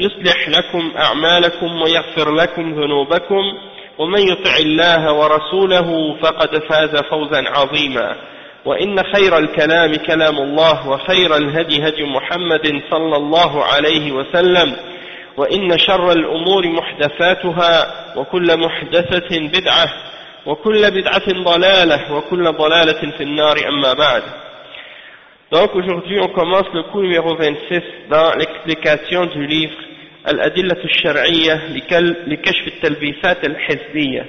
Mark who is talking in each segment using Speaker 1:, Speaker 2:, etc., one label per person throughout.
Speaker 1: يصلح لكم أعمالكم ويغفر لكم ذنوبكم ومن يطع الله ورسوله فقد فاز فوزا عظيما. وإن خير الكلام كلام الله وخير الهدي هدي محمد صلى الله عليه وسلم وإن شر الأمور محدثاتها وكل محدثة بدعة وكل بدعة ضلالة وكل ضلالة في النار أما بعد. Donc aujourd'hui on commence le cours numéro 26 dans l'explication du livre Al-Adillat al-Shar'iyya لكشف التلبيسات الحزبية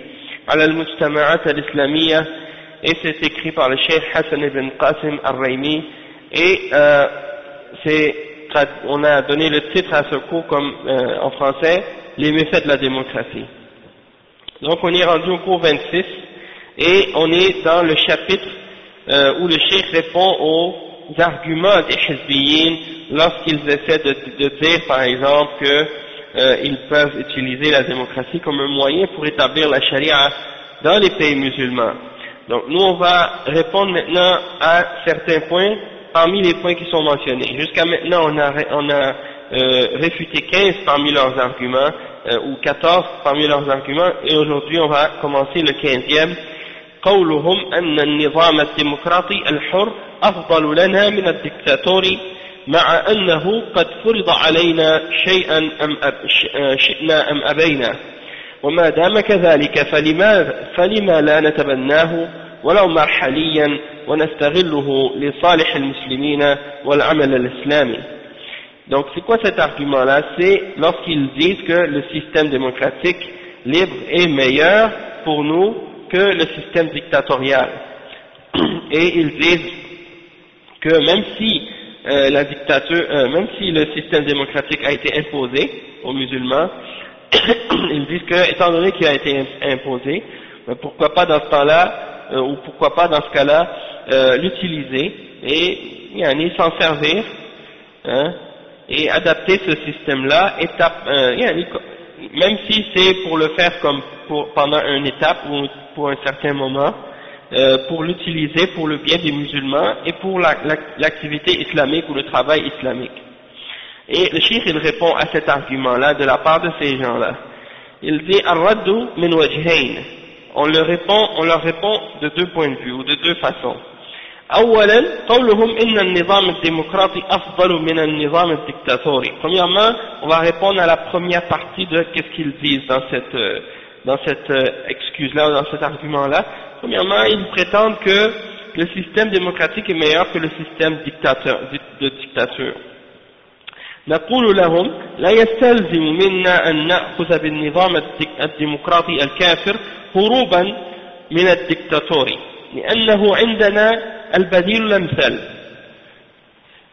Speaker 1: على المجتمعات الإسلامية et c'est écrit par le Cheikh Hassan ibn Qasim al-Raymi et euh, c'est on a donné le titre à ce cours comme euh, en français les méfaits de la démocratie. Donc on est rendu au cours 26 et on est dans le chapitre euh, où le Cheikh répond aux arguments des Hezbollah lorsqu'ils essaient de, de, dire par exemple qu'ils euh, peuvent utiliser la démocratie comme un moyen pour établir la charia dans les pays musulmans. Donc nous on va répondre maintenant à certains points parmi les points qui sont mentionnés. Jusqu'à maintenant on a, on a euh, réfuté 15 parmi leurs arguments euh, ou 14 parmi leurs arguments et aujourd'hui on va commencer le 15e. قولهم أن النظام الديمقراطي الحر أفضل لنا من الدكتاتور مع أنه قد فرض علينا شيئا أم شئنا أم أبينا. وما دام كذلك فلما, فلما لا نتبناه ولو مرحليا ونستغله لصالح المسلمين والعمل الإسلامي. Donc c'est quoi cet argument-là? C'est lorsqu'ils disent que le système démocratique libre est meilleur pour nous que le système dictatorial. Et ils disent que même si euh, la dictature, euh, même si le système démocratique a été imposé aux musulmans, ils disent que, étant donné qu'il a été imposé, ben pourquoi pas dans ce temps-là, euh, ou pourquoi pas dans ce cas-là, l'utiliser et yani, s'en servir, hein, et adapter ce système-là, étape, yani, même si c'est pour le faire comme pour, pendant une étape ou pour un certain moment, euh, pour l'utiliser pour le bien des musulmans et pour l'activité la, la, islamique ou le travail islamique. Et le cheikh il répond à cet argument-là de la part de ces gens-là. Il dit min. On leur répond, on leur répond de deux points de vue ou de deux façons. أولا قولهم إن النظام الديمقراطي أفضل من النظام الدكتاتوري. Premièrement, on va répondre à la première partie de qu'est-ce qu'ils disent dans cette dans cette excuse-là, dans cet argument-là. Premièrement, ils prétendent que le système démocratique est meilleur que le système dictateur, de dictature. نقول لهم لا يستلزم منا أن نأخذ بالنظام الديمقراطي الكافر هروبا من الدكتاتوري لأنه عندنا البديل الأمثل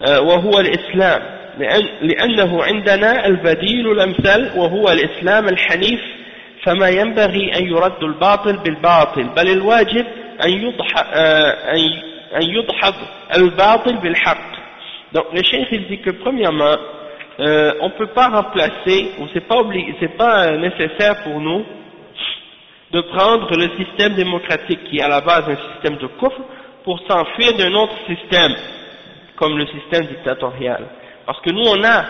Speaker 1: وهو الإسلام لأنه عندنا البديل الأمثل وهو الإسلام الحنيف فما ينبغي أن يرد الباطل بالباطل بل الواجب أن يضحض, أن يضحض الباطل بالحق donc le cheikh il dit que premièrement euh, on ne peut pas remplacer ou c'est pas c'est pas nécessaire pour nous de prendre le système démocratique qui est à la base un système de coffre pour s'enfuir d'un autre système comme le système dictatorial parce que nous on a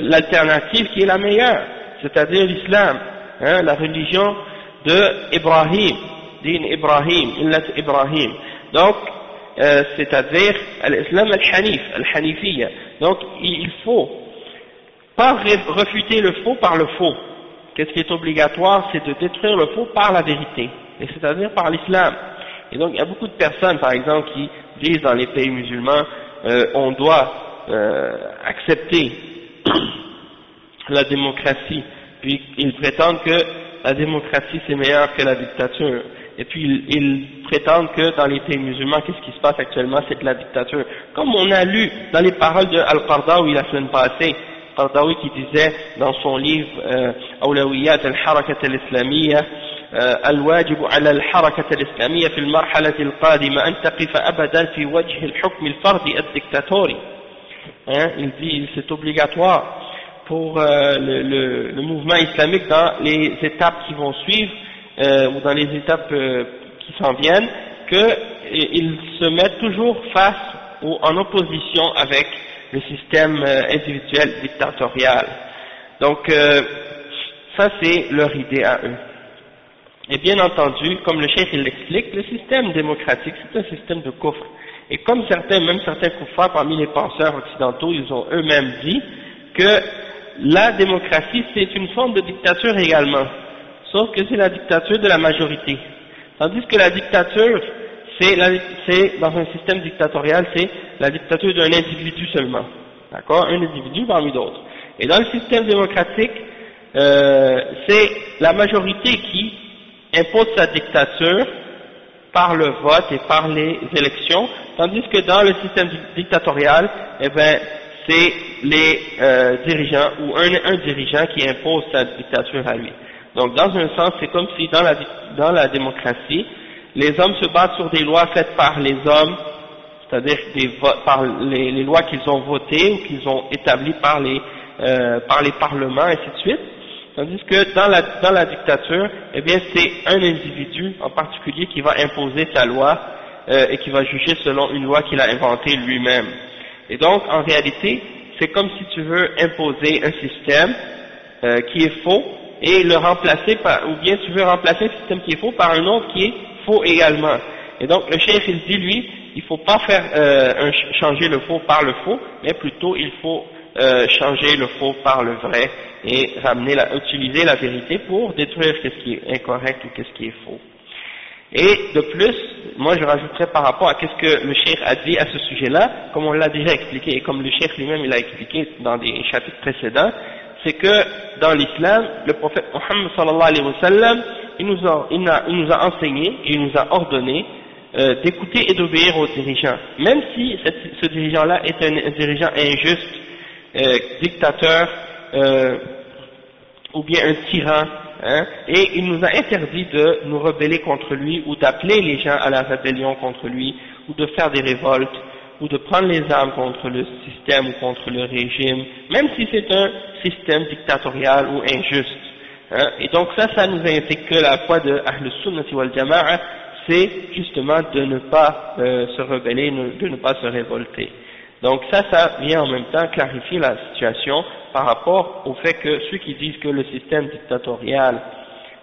Speaker 1: l'alternative qui est la meilleure c'est-à-dire l'islam hein, la religion de Ibrahim, din Ibrahim, illat Ibrahim. Donc, euh, c'est-à-dire l'islam al-hanif, al-hanifiyya. Donc, il faut pas refuter le faux par le faux. Qu'est-ce qui est obligatoire, c'est de détruire le faux par la vérité, et c'est-à-dire par l'islam. Et donc il y a beaucoup de personnes, par exemple, qui disent dans les pays musulmans, euh, on doit euh, accepter la démocratie, puis ils prétendent que la démocratie c'est meilleur que la dictature. Et puis ils, prétendent que dans les pays musulmans, qu'est-ce qui se passe actuellement, c'est de la dictature. Comme on a lu dans les paroles de Al-Qardawi la semaine passée, Qardawi qui disait dans son livre euh, al-Harakat al-Islamiyya, الواجب على الحركة الإسلامية في المرحلة القادمة أن تقف أبدا في وجه الحكم الفردي الدكتاتوري hein, il dit c'est obligatoire pour euh, le, le, le, mouvement islamique dans les étapes qui vont suivre euh, ou dans les étapes euh, qui s'en viennent qu'il se met toujours face ou en opposition avec le système euh, individuel dictatorial. Donc euh, ça c'est leur idée à eux. Et bien entendu, comme le chef l'explique, le système démocratique c'est un système de coffre. Et comme certains, même certains koufars parmi les penseurs occidentaux, ils ont eux-mêmes dit que la démocratie c'est une forme de dictature également, sauf que c'est la dictature de la majorité. Tandis que la dictature, c'est dans un système dictatorial, c'est la dictature d'un individu seulement. D'accord? Un individu parmi d'autres. Et dans le système démocratique, euh, c'est la majorité qui impose sa dictature par le vote et par les élections, tandis que dans le système dictatorial, eh ben, c'est les euh, dirigeants ou un, un, dirigeant qui impose sa dictature à lui. Donc dans un sens, c'est comme si dans la, dans la démocratie, les hommes se battent sur des lois faites par les hommes, c'est-à-dire par les, les lois qu'ils ont votées ou qu'ils ont établies par les, euh, par les parlements, et ainsi de suite. Tandis que dans la, dictature, eh bien c'est un individu en particulier qui va imposer sa loi euh, et qui va juger selon une loi qu'il a inventée lui-même. Et donc en réalité, c'est comme si tu veux imposer un système euh, qui est faux et le remplacer par, ou bien tu veux remplacer un système qui est faux par un autre qui est faux également. Et donc le chef il dit lui, il faut pas faire euh, changer le faux par le faux, mais plutôt il faut euh, changer le faux par le vrai et ramener la, utiliser la vérité pour détruire ce qui est incorrect ou ce qui est faux. Et de plus, moi je rajouterais par rapport à ce que le cheikh a dit à ce sujet-là, comme on l'a déjà expliqué et comme le cheikh lui-même il a expliqué dans des chapitres précédents, c'est que dans l'islam, le prophète Mohammed sallallahu alayhi wa sallam, il nous a, il nous a enseigné, il nous a ordonné euh, d'écouter et d'obéir aux dirigeants, même si ce dirigeant-là est un, dirigeant injuste, euh, dictateur, euh, ou bien un tyran, hein, et il nous a interdit de nous rebeller contre lui ou d'appeler les gens à la rébellion contre lui ou de faire des révoltes ou de prendre les armes contre le système ou contre le régime, même si c'est un système dictatorial ou injuste. Hein. Et donc ça, ça nous indique que la foi de Ahl Sunnati wal Jama'a, c'est justement de ne pas euh, se rebeller, de ne pas se révolter. Donc ça, ça vient en même temps clarifier la situation par rapport au fait que ceux qui disent que le système dictatorial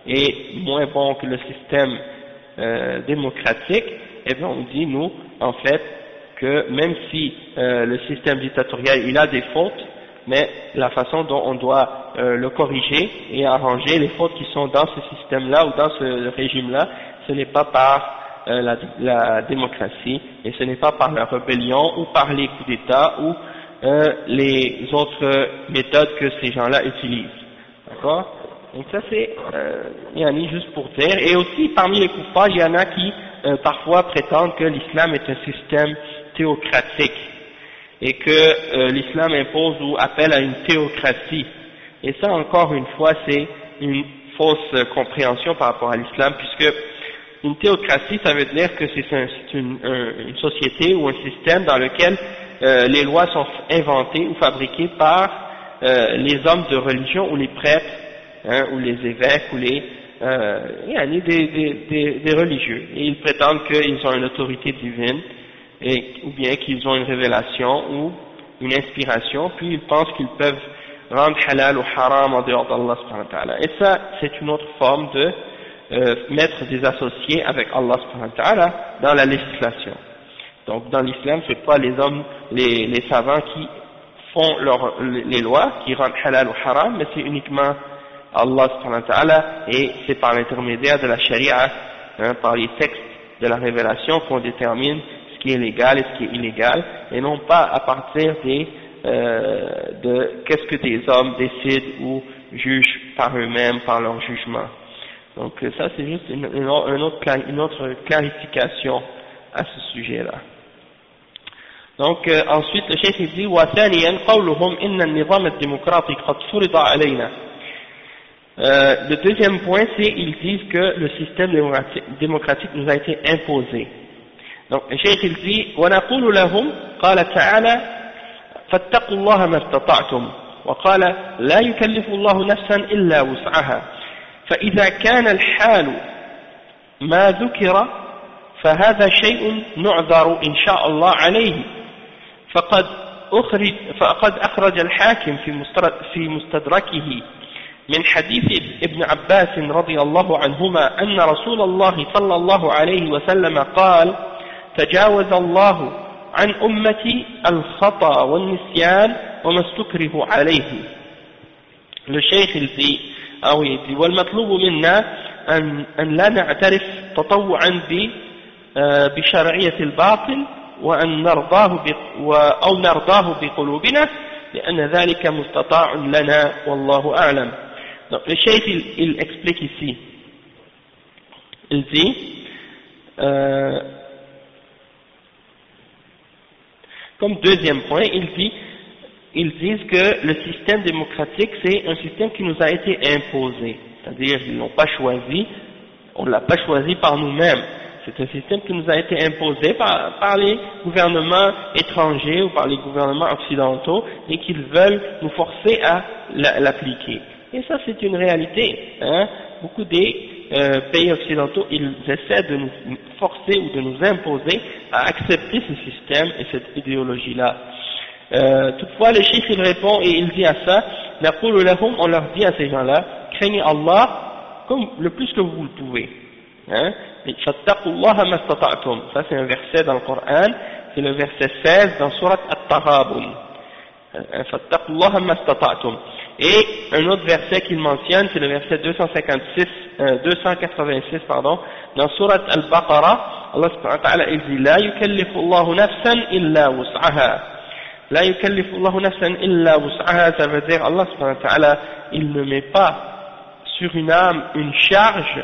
Speaker 1: est moins bon que le système euh, démocratique, eh bien on dit nous, en fait, que même si euh, le système dictatorial il a des fautes, mais la façon dont on doit euh, le corriger et arranger les fautes qui sont dans ce système-là ou dans ce régime-là, ce n'est pas par euh, la, la, démocratie et ce n'est pas par la rébellion ou par les coups d'État ou euh, les autres méthodes que ces gens-là utilisent. D'accord? Donc ça c'est euh, yani juste pour dire. Et aussi parmi les coupables, il y en a qui euh, parfois prétendent que l'islam est un système théocratique et que euh, l'islam impose ou appelle à une théocratie. Et ça, encore une fois, c'est une fausse compréhension par rapport à l'islam, puisque une théocratie, ça veut dire que c'est une, société ou un système dans lequel euh, les lois sont inventées ou fabriquées par euh, les hommes de religion ou les prêtres, hein, ou les évêques, ou les euh, des, des, des, religieux. Et ils prétendent qu'ils ont une autorité divine ou bien qu'ils ont une révélation ou une inspiration, puis ils pensent qu'ils peuvent rendre halal ou haram en dehors d'Allah Et ça, c'est une autre forme de euh, mettre des associés avec Allah dans la législation. Donc dans l'islam, ce n'est pas les hommes, les, savants qui font les lois, qui rendent halal ou haram, mais c'est uniquement Allah et c'est par l'intermédiaire de la charia, hein, par les textes de la révélation qu'on détermine qui est légal et ce qui est illégal, et non pas à partir euh, de qu'est-ce que des hommes décident ou jugent par eux-mêmes, par leur jugement. Donc ça c'est juste une, une, autre, une autre clarification à ce sujet-là. Donc euh, ensuite le chef dit وثانيا قولهم إن النظام الديمقراطي قد فرض علينا euh, le deuxième point, c'est ils disent que le système démocratique nous a été imposé. Donc, le cheikh il dit, وَنَقُولُ لَهُمْ قال تعالى فاتقوا الله ما استطعتم وقال لا يكلف الله نفسا إلا وسعها فإذا كان الحال ما ذكر فهذا شيء نعذر إن شاء الله عليه. فقد أخرج, فقد أخرج الحاكم في مستدركه من حديث ابن عباس رضي الله عنهما أن رسول الله صلى الله عليه وسلم قال تجاوز الله عن أمتي الخطأ والنسيان وما استكره عليه. للشيخ أو يدي والمطلوب منا أن, أن لا نعترف تطوعا آه، بشرعية الباطل وأن نرضاه أو نرضاه بقلوبنا لأن ذلك مستطاع لنا والله أعلم Donc, le chef, il, il, explique ici. Il dit, euh, comme deuxième point, il dit, ils disent que le système démocratique, c'est un système qui nous a été imposé. C'est-à-dire, ils l'ont pas choisi, on ne l'a pas choisi par nous-mêmes. C'est un système qui nous a été imposé par, les gouvernements étrangers ou par les gouvernements occidentaux et qu'ils veulent nous forcer à l'appliquer. Et ça, c'est une réalité. Hein. Beaucoup des euh, pays occidentaux, ils essaient de nous forcer ou de nous imposer à accepter ce système et cette idéologie-là. Euh, toutefois, le chiffre, il répond et il dit à ça, on leur dit à ces gens-là, craignez Allah comme le plus que vous le pouvez. Hein. Ça, c'est un verset dans le Coran, c'est le verset 16 dans Surat At-Tarabun. Et un autre verset qu'il mentionne, c'est le verset 256, euh, 286, pardon, dans Surat Al-Baqarah, Allah subhanahu wa ta'ala, il dit, لا يكلف الله نفسا إلا وسعها. La yukallifullahu nafsan illa Allah n'ast-Il ne met pas sur une âme une charge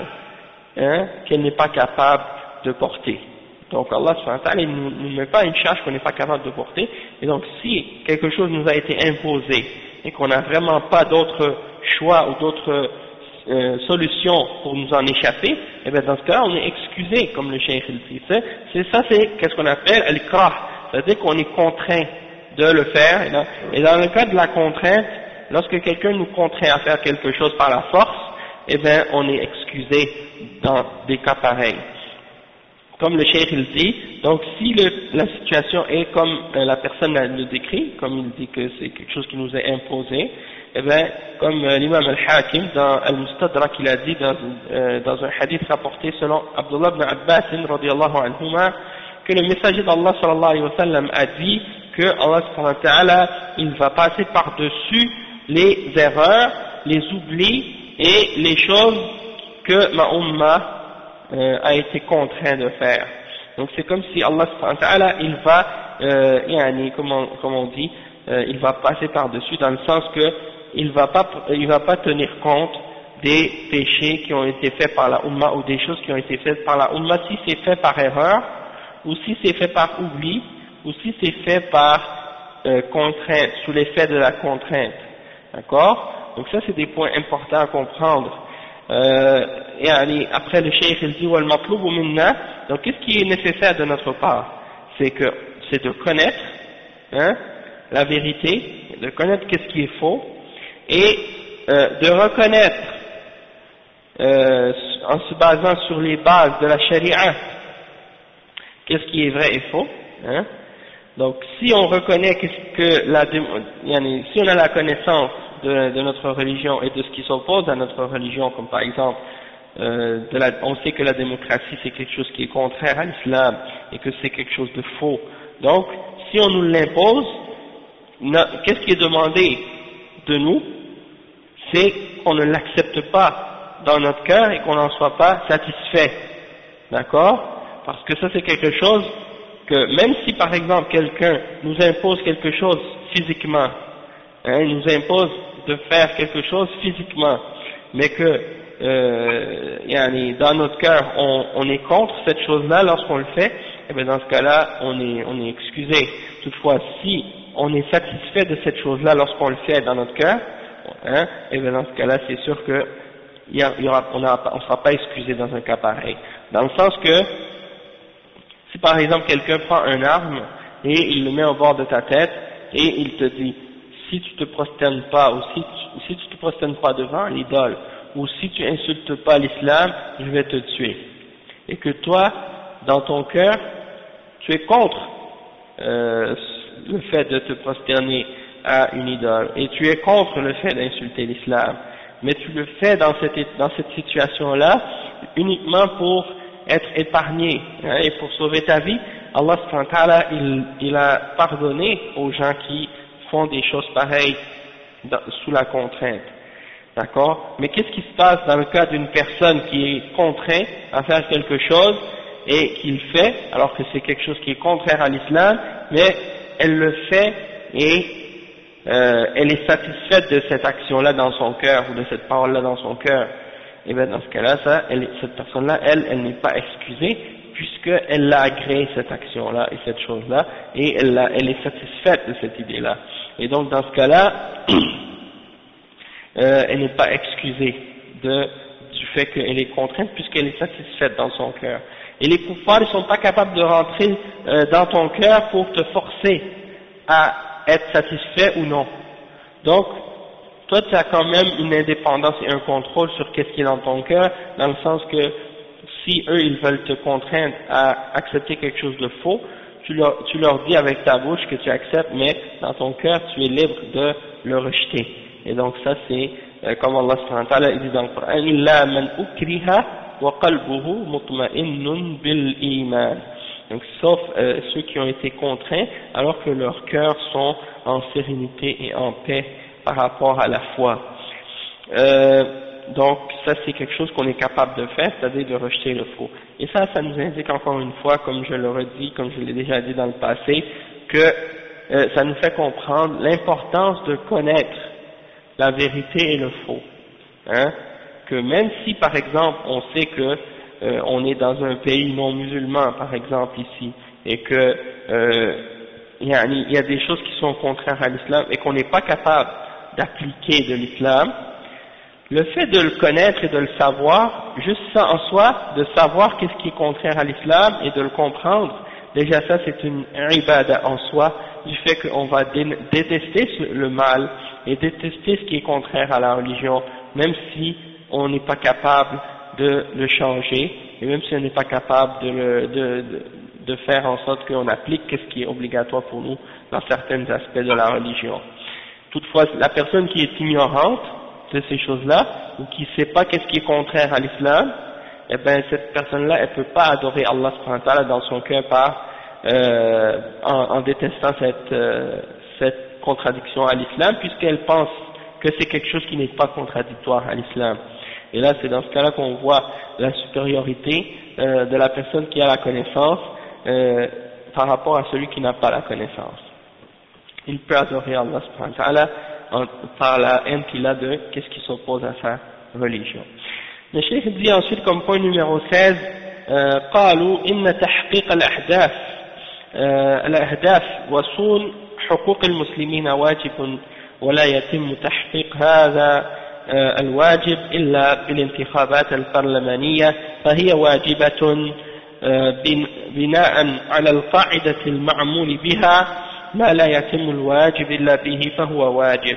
Speaker 1: hein, qu'elle n'est pas capable de porter. Donc Allah subhanahu wa il ne met pas une charge qu'on n'est pas capable de porter. Et donc si quelque chose nous a été imposé et qu'on n'a vraiment pas d'autre choix ou d'autre euh, solution pour nous en échapper, et bien dans ce cas-là, on est excusé, comme le cheikh le dit. C'est ça, c'est qu'est-ce qu'on appelle al-krah, c'est-à-dire qu'on est contraint de le faire. Et dans, le cas de la contrainte, lorsque quelqu'un nous contraint à faire quelque chose par la force, eh bien on est excusé dans des cas pareils comme le cheikh il dit, donc si la situation est comme euh, la personne le décrit, comme il dit que c'est quelque chose qui nous est imposé, eh bien, comme euh, l'imam al-Hakim dans Al-Mustadrak il a dit dans, euh, un hadith rapporté selon Abdullah ibn Abbas anhuma, que le messager d'Allah sallallahu alayhi wa sallam a dit que Allah il va passer par-dessus les erreurs, les oublis et les choses que ma ummah euh, a été contraint de faire. Donc c'est comme si Allah il va, euh, comme, on, comme on dit, euh, il va passer par-dessus dans le sens que il va pas, il va pas tenir compte des péchés qui ont été faits par la Ummah ou des choses qui ont été faites par la Ummah si c'est fait par erreur ou si c'est fait par oubli ou si c'est fait par euh, contrainte, sous l'effet de la contrainte. D'accord? Donc ça c'est des points importants à comprendre. Euh, et après le cheikh il dit donc qu'est-ce qui est nécessaire de notre part? C'est que c'est de connaître hein, la vérité de connaître qu'est-ce qui est faux et euh, de reconnaître euh, en se basant sur les bases de la charia qu'est-ce qui est vrai et faux hein. Donc si on reconnaît qu'est-ce que la si on a la connaissance de, notre religion et de ce qui s'oppose à notre religion, comme par exemple, euh, on sait que la démocratie c'est quelque chose qui est contraire à l'islam et que c'est quelque chose de faux. Donc, si on nous l'impose, qu'est-ce qui est demandé de nous? C'est qu'on ne l'accepte pas dans notre cœur et qu'on n'en soit pas satisfait. D'accord? Parce que ça c'est quelque chose que même si par exemple quelqu'un nous impose quelque chose physiquement, hein, il nous impose de faire quelque chose physiquement, mais que euh, dans notre cœur on, est contre cette chose-là lorsqu'on le fait, et eh bien dans ce cas-là on est, excusé. Toutefois, si on est satisfait de cette chose-là lorsqu'on le fait dans notre cœur, hein, et eh bien dans ce cas-là c'est sûr que y aura, on ne sera pas excusé dans un cas pareil. Dans le sens que si par exemple quelqu'un prend un arme et il le met au bord de ta tête et il te dit si tu te prosternes pas ou si tu, si tu te prosternes pas devant l'idole ou si tu insultes pas l'islam, je vais te tuer. Et que toi, dans ton cœur, tu es contre euh, le fait de te prosterner à une idole et tu es contre le fait d'insulter l'islam. Mais tu le fais dans cette, dans cette situation-là uniquement pour être épargné hein, et pour sauver ta vie. Allah il, il a pardonné aux gens qui font des choses pareilles sous la contrainte. D'accord? Mais qu'est-ce qui se passe dans le cas d'une personne qui est contrainte à faire quelque chose et qu'il fait, alors que c'est quelque chose qui est contraire à l'islam, mais elle le fait et euh, elle est satisfaite de cette action-là dans son cœur ou de cette parole-là dans son cœur? Et bien dans ce cas-là, ça, cette personne-là, elle, elle n'est pas excusée puisqu'elle l'a agréé cette action-là et cette chose-là et elle, elle est satisfaite de cette idée-là. Et donc dans ce cas-là, euh, elle n'est pas excusée de, du fait qu'elle est contrainte puisqu'elle est satisfaite dans son cœur. Et les kuffars ne sont pas capables de rentrer euh, dans ton cœur pour te forcer à être satisfait ou non. Donc, toi tu as quand même une indépendance et un contrôle sur ce qui est dans ton cœur, dans le sens que si eux ils veulent te contraindre à accepter quelque chose de faux, tu leur, dis avec ta bouche que tu acceptes, mais dans ton cœur tu es libre de le rejeter. Et donc ça c'est euh, comme Allah subhanahu wa ta'ala dit dans le Coran, illa man ukriha wa qalbuhu mutma'innun bil iman. Donc, sauf euh, ceux qui ont été contraints, alors que leurs cœurs sont en sérénité et en paix par rapport à la foi. Euh, donc ça c'est quelque chose qu'on est capable de faire, c'est-à-dire de rejeter le faux. Et ça, ça nous indique encore une fois, comme je l'aurais dit, comme je l'ai déjà dit dans le passé, que euh, ça nous fait comprendre l'importance de connaître la vérité et le faux. Hein, que même si par exemple on sait que euh, on est dans un pays non musulman, par exemple ici, et que euh, il y a des choses qui sont contraires à l'islam et qu'on n'est pas capable d'appliquer de l'islam, le fait de le connaître et de le savoir, juste ça en soi, de savoir qu'est-ce qui est contraire à l'islam et de le comprendre, déjà ça c'est une ibada en soi, du fait qu'on va détester le mal et détester ce qui est contraire à la religion, même si on n'est pas capable de le changer, et même si on n'est pas capable de, de, de, faire en sorte qu'on applique ce qui est obligatoire pour nous dans certains aspects de la religion. Toutefois, la personne qui est ignorante de ces choses-là, ou qui ne sait pas qu'est-ce qui est contraire à l'islam, eh bien cette personne-là, elle ne peut pas adorer Allah dans son cœur par, euh, en, en, détestant cette, euh, cette contradiction à l'islam, puisqu'elle pense que c'est quelque chose qui n'est pas contradictoire à l'islam. Et là, c'est dans ce cas-là qu'on voit la supériorité euh, de la personne qui a la connaissance euh, par rapport à celui qui n'a pas la connaissance. Il peut adorer Allah subhanahu wa ta'ala par la haine qu'il a de qu'est-ce qui s'oppose à sa religion. Le cheikh dit ensuite comme point numéro 16 قالوا إن تحقيق الأهداف الأهداف وصول حقوق المسلمين واجب ولا يتم تحقيق هذا الواجب إلا بالانتخابات البرلمانية فهي واجبة بناء على القاعدة المعمول بها ما لا يتم الواجب إلا به فهو واجب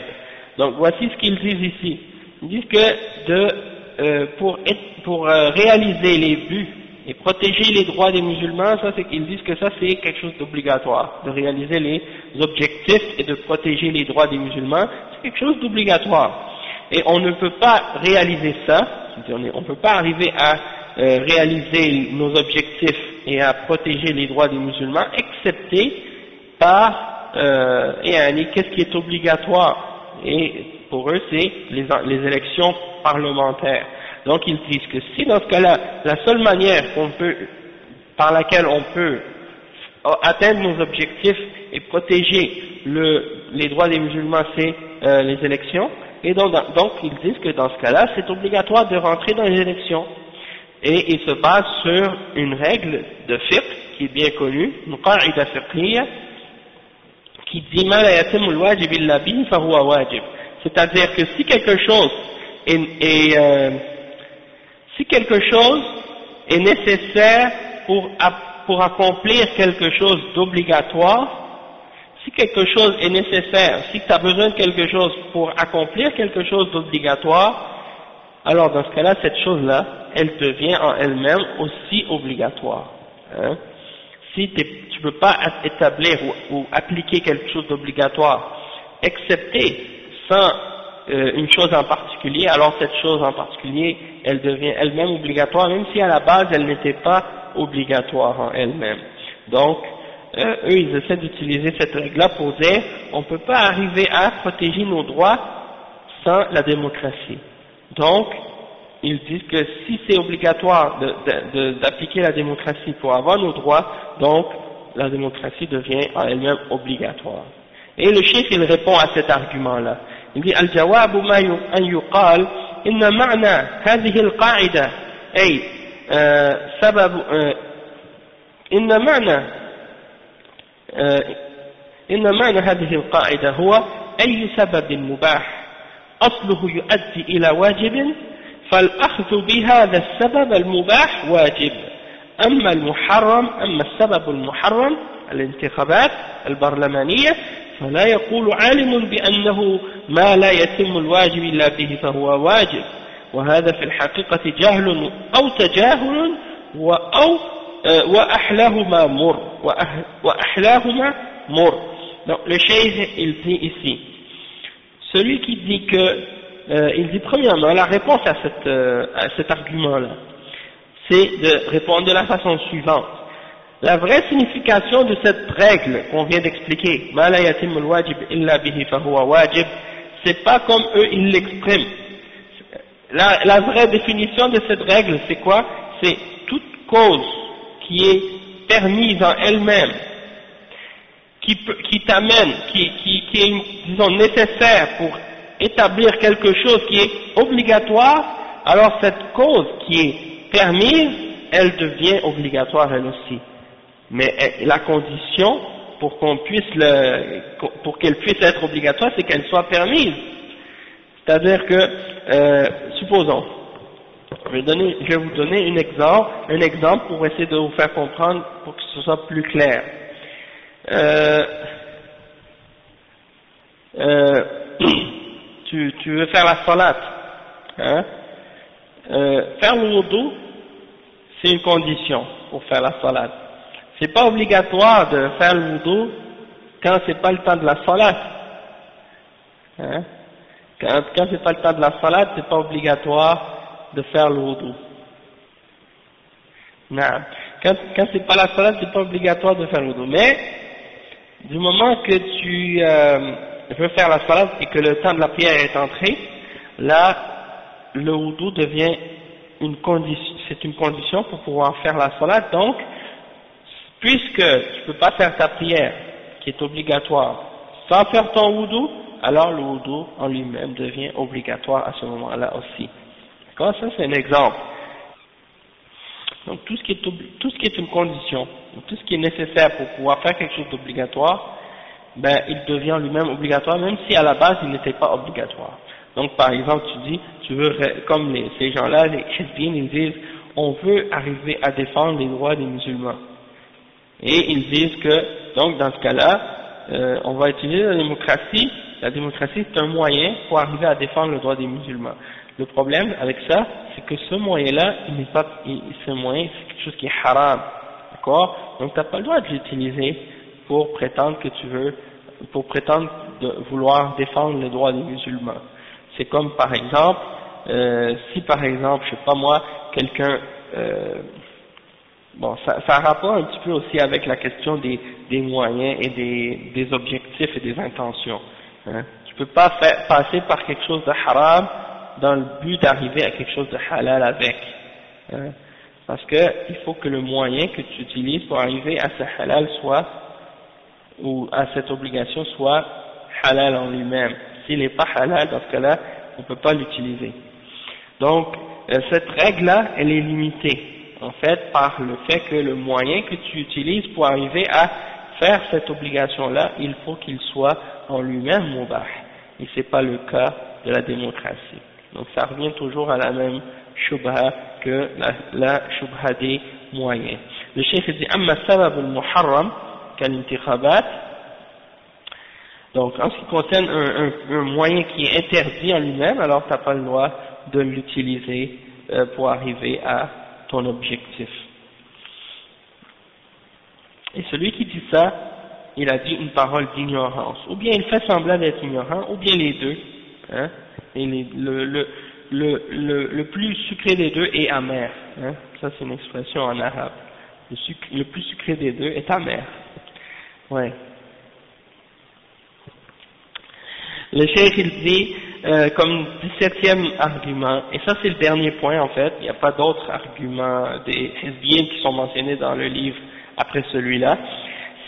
Speaker 1: donc voici ce qu'ils disent ici ils disent que de, euh, pour, pour euh, réaliser les buts et protéger les droits des musulmans, ça c'est qu'ils disent que ça c'est quelque chose d'obligatoire, de réaliser les objectifs et de protéger les droits des musulmans, c'est quelque chose d'obligatoire et on ne peut pas réaliser ça, on ne peut pas arriver à euh, réaliser nos objectifs et à protéger les droits des musulmans, excepté par euh, et qu'est-ce qui est obligatoire? Et pour eux c'est les, élections parlementaires. Donc ils disent que si dans ce cas-là, la seule manière par laquelle on peut atteindre nos objectifs et protéger le, les droits des musulmans, c'est euh, les élections. Et donc, ils disent que dans ce cas-là, c'est obligatoire de rentrer dans les élections. Et ils se basent sur une règle de fiqh qui est bien connue, une qui dit C'est-à-dire que si quelque chose est, euh, si quelque chose est nécessaire pour, pour accomplir quelque chose d'obligatoire, si quelque chose est nécessaire, si tu as besoin de quelque chose pour accomplir quelque chose d'obligatoire, alors dans ce cas-là, cette chose-là, elle devient en elle-même aussi obligatoire. Hein. Si tu ne peux pas établir ou, appliquer quelque chose d'obligatoire, excepté sans euh, une chose en particulier, alors cette chose en particulier, elle devient elle-même obligatoire, même si à la base elle n'était pas obligatoire en elle-même. Donc, euh, eux, ils essaient d'utiliser cette règle-là pour dire, on ne peut pas arriver à protéger nos droits sans la démocratie. Donc, ils disent que si c'est obligatoire d'appliquer la démocratie pour avoir nos droits, donc la démocratie devient en elle-même obligatoire. Et le chef, il répond à cet argument-là. Il dit, الجواب ما أن يقال إن معنى هذه القاعدة أي سبب إن معنى إن معنى هذه القاعدة هو أي سبب مباح أصله يؤدي إلى واجب فالأخذ بهذا السبب المباح واجب. أما المحرم أما السبب المحرم الانتخابات البرلمانية فلا يقول عالم بأنه ما لا يتم الواجب إلا به فهو واجب. وهذا في الحقيقة جهل أو تجاهل أو وأحلاهما مر وأحلاهما مر. Donc le celui qui dit que euh, il dit premièrement la réponse à, euh, à cet argument là c'est de répondre de la façon suivante. La vraie signification de cette règle qu'on vient d'expliquer c'est pas comme eux ils l'expriment. La, la vraie définition de cette règle c'est quoi? C'est toute cause qui est permise en elle-même, qui, qui t'amène, qui, qui, qui, est, disons, nécessaire pour établir quelque chose qui est obligatoire, alors cette cause qui est permise, elle devient obligatoire elle aussi. Mais la condition pour qu'elle puisse être obligatoire, c'est qu'elle soit permise. C'est-à-dire que, euh, supposons, je vais, donner, je vais vous donner un exemple, un exemple pour essayer de vous faire comprendre, pour que ce soit plus clair. Euh, euh, tu, veux faire la salade, hein? euh, faire le wudu, c'est une condition pour faire la salade. C'est pas obligatoire de faire le wudu quand c'est pas le temps de la salade. Hein? Quand, quand c'est pas le temps de la salade, c'est pas obligatoire de faire le wudu. Non. Quand, quand c'est pas la salat, c'est pas obligatoire de faire le wudu. Mais, du moment que tu euh, veux faire la salat et que le temps de la prière est entré, là, le wudu devient une condition, c'est une condition pour pouvoir faire la salat. Donc, puisque tu peux pas faire ta prière, qui est obligatoire, sans faire ton wudu, alors le wudu en lui-même devient obligatoire à ce moment-là aussi. Ça, c'est un exemple. Donc, tout ce, qui est, tout ce qui est une condition, tout ce qui est nécessaire pour pouvoir faire quelque chose d'obligatoire, ben, il devient lui-même obligatoire, même si à la base il n'était pas obligatoire. Donc, par exemple, tu dis, tu veux, comme les, ces gens-là, les chrétiens, ils disent, on veut arriver à défendre les droits des musulmans. Et ils disent que, donc, dans ce cas-là, euh, on va utiliser la démocratie. La démocratie, c'est un moyen pour arriver à défendre le droit des musulmans. Le problème avec ça, c'est que ce moyen-là, il n'est pas, ce moyen, c'est quelque chose qui est haram, d'accord? Donc tu n'as pas le droit de l'utiliser pour prétendre que tu veux, pour prétendre de vouloir défendre les droits des musulmans. C'est comme par exemple, euh, si par exemple, je sais pas moi, quelqu'un, euh, bon, ça, ça a rapport un petit peu aussi avec la question des, des moyens et des, des objectifs et des intentions. Hein. Tu peux pas faire, passer par quelque chose de haram dans le but d'arriver à quelque chose de halal avec. Hein. Parce qu'il faut que le moyen que tu utilises pour arriver à ce halal soit, ou à cette obligation soit halal en lui-même. S'il n'est pas halal, dans ce cas-là, on ne peut pas l'utiliser. Donc, euh, cette règle-là, elle est limitée, en fait, par le fait que le moyen que tu utilises pour arriver à faire cette obligation-là, il faut qu'il soit en lui-même mubah. Et ce n'est pas le cas de la démocratie. Donc ça revient toujours à la même shubha que la, shubha des moyens. Le chef dit Amma sabab al-muharram donc en ce qui concerne un, moyen qui est interdit en lui-même, alors tu n'as pas le droit de l'utiliser euh, pour arriver à ton objectif. Et celui qui dit ça, il a dit une parole d'ignorance. Ou bien il fait semblant d'être ignorant, ou bien les deux. Hein, et le, plus sucré des deux est amer. Hein, ça c'est une expression en arabe. Le plus sucré des deux est amer. Ouais. Le cheikh il dit euh, comme 17e argument, et ça c'est le dernier point en fait, il n'y a pas d'autres arguments des hizbiyin qui sont mentionnés dans le livre après celui-là,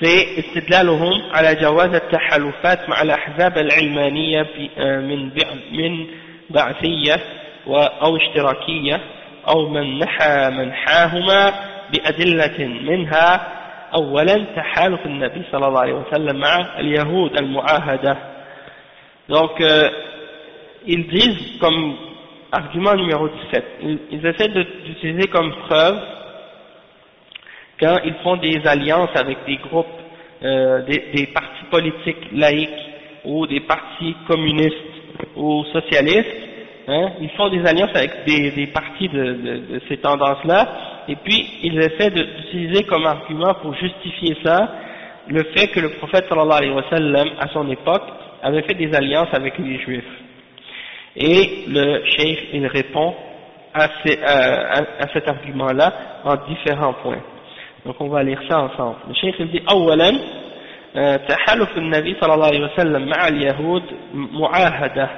Speaker 1: c'est استدلالهم على جواز التحالفات مع الأحزاب العلمانية من من بعثية أو اشتراكية أو من نحى منحاهما بأدلة منها أولا تحالف النبي صلى الله عليه وسلم مع اليهود المعاهدة donc euh, ils disent comme argument numéro 17 ils, ils essaient d'utiliser comme preuve quand ils font des alliances avec des groupes, euh, des, des, partis politiques laïcs ou des partis communistes ou socialistes, hein, ils font des alliances avec des, des partis de, de, de ces tendances-là, et puis ils essaient d'utiliser comme argument pour justifier ça le fait que le prophète sallallahu alayhi wa sallam, à son époque, avait fait des alliances avec les juifs. Et le cheikh, il répond à, ces, à, à cet argument-là en différents points. Donc on va lire ça ensemble. Le cheikh il dit أولا تحالف النبي صلى الله عليه وسلم مع اليهود معاهدة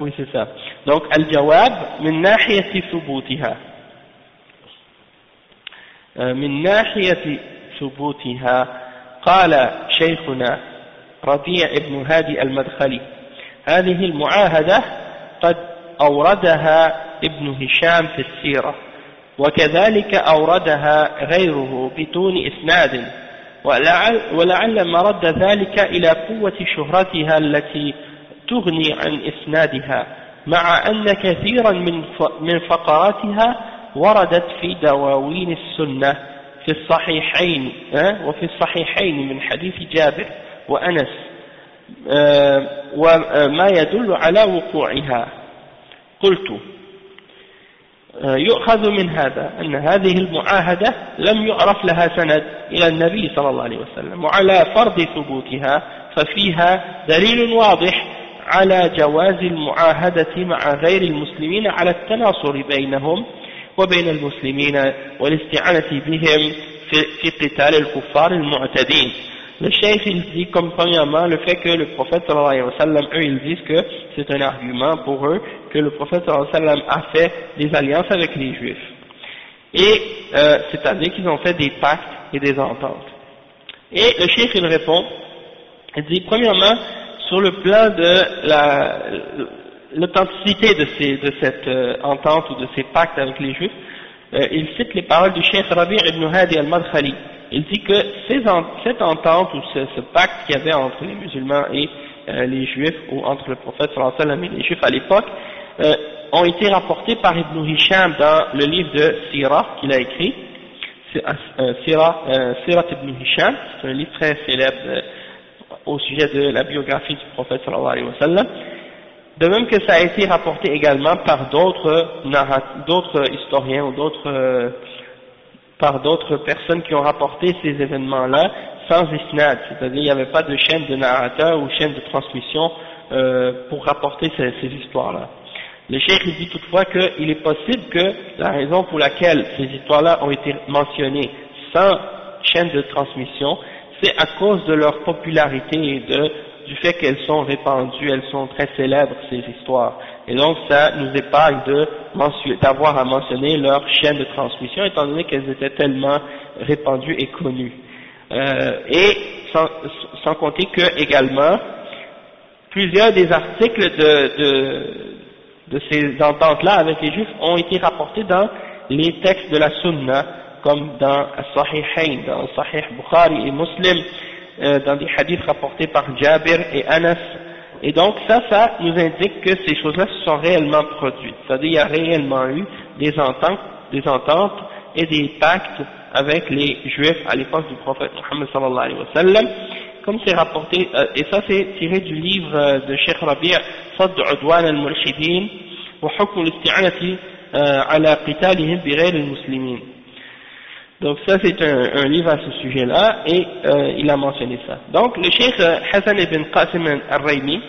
Speaker 1: oui c'est ça donc الجواب من ناحية ثبوتها. من ناحية ثبوتها قال شيخنا ربيع ابن هادي المدخلي هذه المعاهدة قد أوردها ابن هشام في السيرة وكذلك أوردها غيره بدون إسناد ولعل, ولعل مرد ذلك إلى قوة شهرتها التي تغني عن إسنادها مع أن كثيرا من فقراتها وردت في دواوين السنة في الصحيحين وفي الصحيحين من حديث جابر وأنس وما يدل على وقوعها. قلت يؤخذ من هذا أن هذه المعاهدة لم يعرف لها سند إلى النبي صلى الله عليه وسلم وعلى فرض ثبوتها ففيها دليل واضح على جواز المعاهدة مع غير المسلمين على التناصر بينهم وبين المسلمين والاستعانة بهم في قتال الكفار المعتدين Le chef, il dit comme premièrement le fait que le prophète sallallahu alayhi wa sallam, eux, ils disent que c'est un argument pour eux que le prophète sallallahu alayhi wa sallam a fait des alliances avec les juifs. Et euh, c'est-à-dire qu'ils ont fait des pactes et des ententes. Et le chef, il répond, il dit premièrement, sur le plan de l'authenticité de, cette euh, entente ou de ces pactes avec les juifs, euh, il cite les paroles du chef Rabi' ibn Hadi al-Madkhali, il dit que cette entente ou ce, pacte qu'il y avait entre les musulmans et euh, les juifs, ou entre le prophète sallallahu et les juifs à l'époque, ont été rapportés par Ibn Hisham dans le livre de Sirah qu'il a écrit, Sirah ibn Hisham, c'est un livre très célèbre au sujet de la biographie du prophète sallallahu alayhi wa sallam, de même que ça a été rapporté également par d'autres historiens ou d'autres par d'autres personnes qui ont rapporté ces événements-là sans isnad, c'est-à-dire il n'y avait pas de chaîne de narrateur ou chaîne de transmission euh, pour rapporter ces, ces histoires-là. Le cheikh dit toutefois qu'il est possible que la raison pour laquelle ces histoires-là ont été mentionnées sans chaîne de transmission, c'est à cause de leur popularité et de, du fait qu'elles sont répandues, elles sont très célèbres ces histoires. Et donc ça nous épargne d'avoir à mentionner leur chaîne de transmission, étant donné qu'elles étaient tellement répandues et connues. Euh, et sans, sans, compter que également plusieurs des articles de, de, de ces ententes-là avec les Juifs ont été rapportés dans les textes de la Sunna, comme dans Sahihain, dans Sahih Bukhari et Muslim, euh, dans des hadiths rapportés par Jabir et Anas. Et donc ça, ça nous indique que ces choses-là se sont réellement produites. C'est-à-dire qu'il y a réellement eu des ententes, des ententes et des pactes avec les Juifs à l'époque du prophète Muhammad sallallahu alayhi wa sallam, comme c'est rapporté, euh, et ça c'est tiré du livre euh, de Sheikh Rabi' Sadd Udwan wa hukm al-isti'anati ala qitalihim bi al-muslimin. Donc ça c'est un, un, livre à ce sujet-là et euh, il a mentionné ça. Donc le Cheikh euh, Hassan ibn Qasim al-Raymi,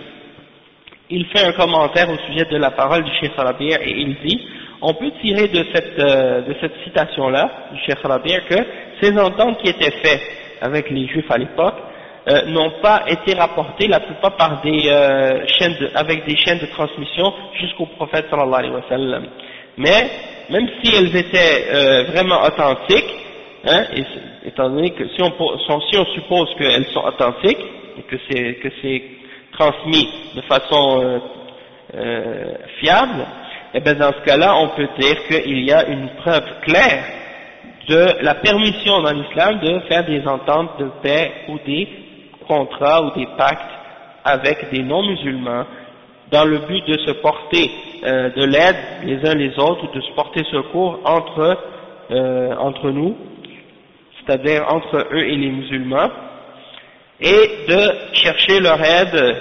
Speaker 1: il fait un commentaire au sujet de la parole du Cheikh Rabi' et il dit on peut tirer de cette, euh, cette citation-là du Cheikh Rabi' que ces ententes qui étaient faites avec les Juifs à l'époque euh, n'ont pas été rapportées la plupart par des euh, chaînes de, avec des chaînes de transmission jusqu'au prophète sallallahu alayhi wa sallam. Mais même si elles étaient euh, vraiment authentiques, hein, étant donné que si on, suppose qu'elles sont authentiques et que c'est que c'est transmis de façon euh, euh, fiable, et eh bien dans ce cas-là, on peut dire qu'il y a une preuve claire de la permission dans l'islam de faire des ententes de paix ou des contrats ou des pactes avec des non-musulmans dans le but de se porter euh, de l'aide les uns les autres, de se porter secours entre, euh, entre nous, c'est-à-dire entre eux et les musulmans, et de chercher leur aide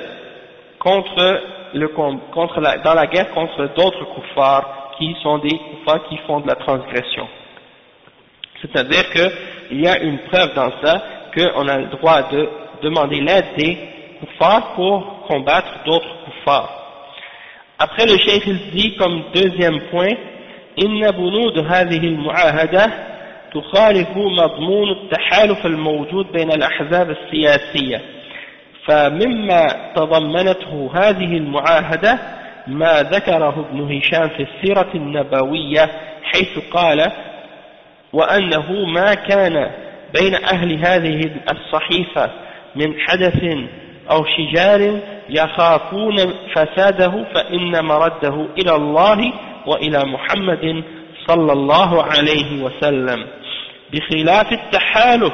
Speaker 1: contre le, contre la, dans la guerre contre d'autres koufars qui sont des koufars qui font de la transgression. C'est-à-dire qu'il y a une preuve dans ça qu'on a le droit de demander l'aide des koufars pour combattre d'autres koufars. Après le cheikh il dit comme deuxième point إن بنود هذه المعاهدة تخالف مضمون التحالف الموجود بين الأحزاب السياسية فمما تضمنته هذه المعاهدة ما ذكره ابن هشام في السيرة النبوية حيث قال وأنه ما كان بين أهل هذه الصحيفة من حدث أو شجار يخافون فساده فإن مرده إلى الله وإلى محمد صلى الله عليه وسلم. بخلاف التحالف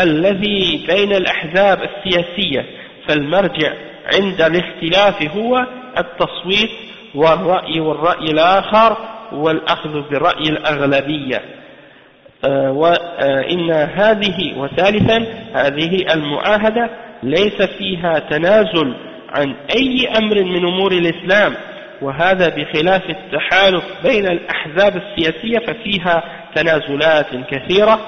Speaker 1: الذي بين الأحزاب السياسية فالمرجع عند الاختلاف هو التصويت والرأي والرأي الآخر والأخذ برأي الأغلبية. آه، وإن هذه وثالثا هذه المعاهدة ليس فيها تنازل عن أي أمر من أمور الإسلام وهذا بخلاف التحالف بين الأحزاب السياسية ففيها تنازلات كثيرة.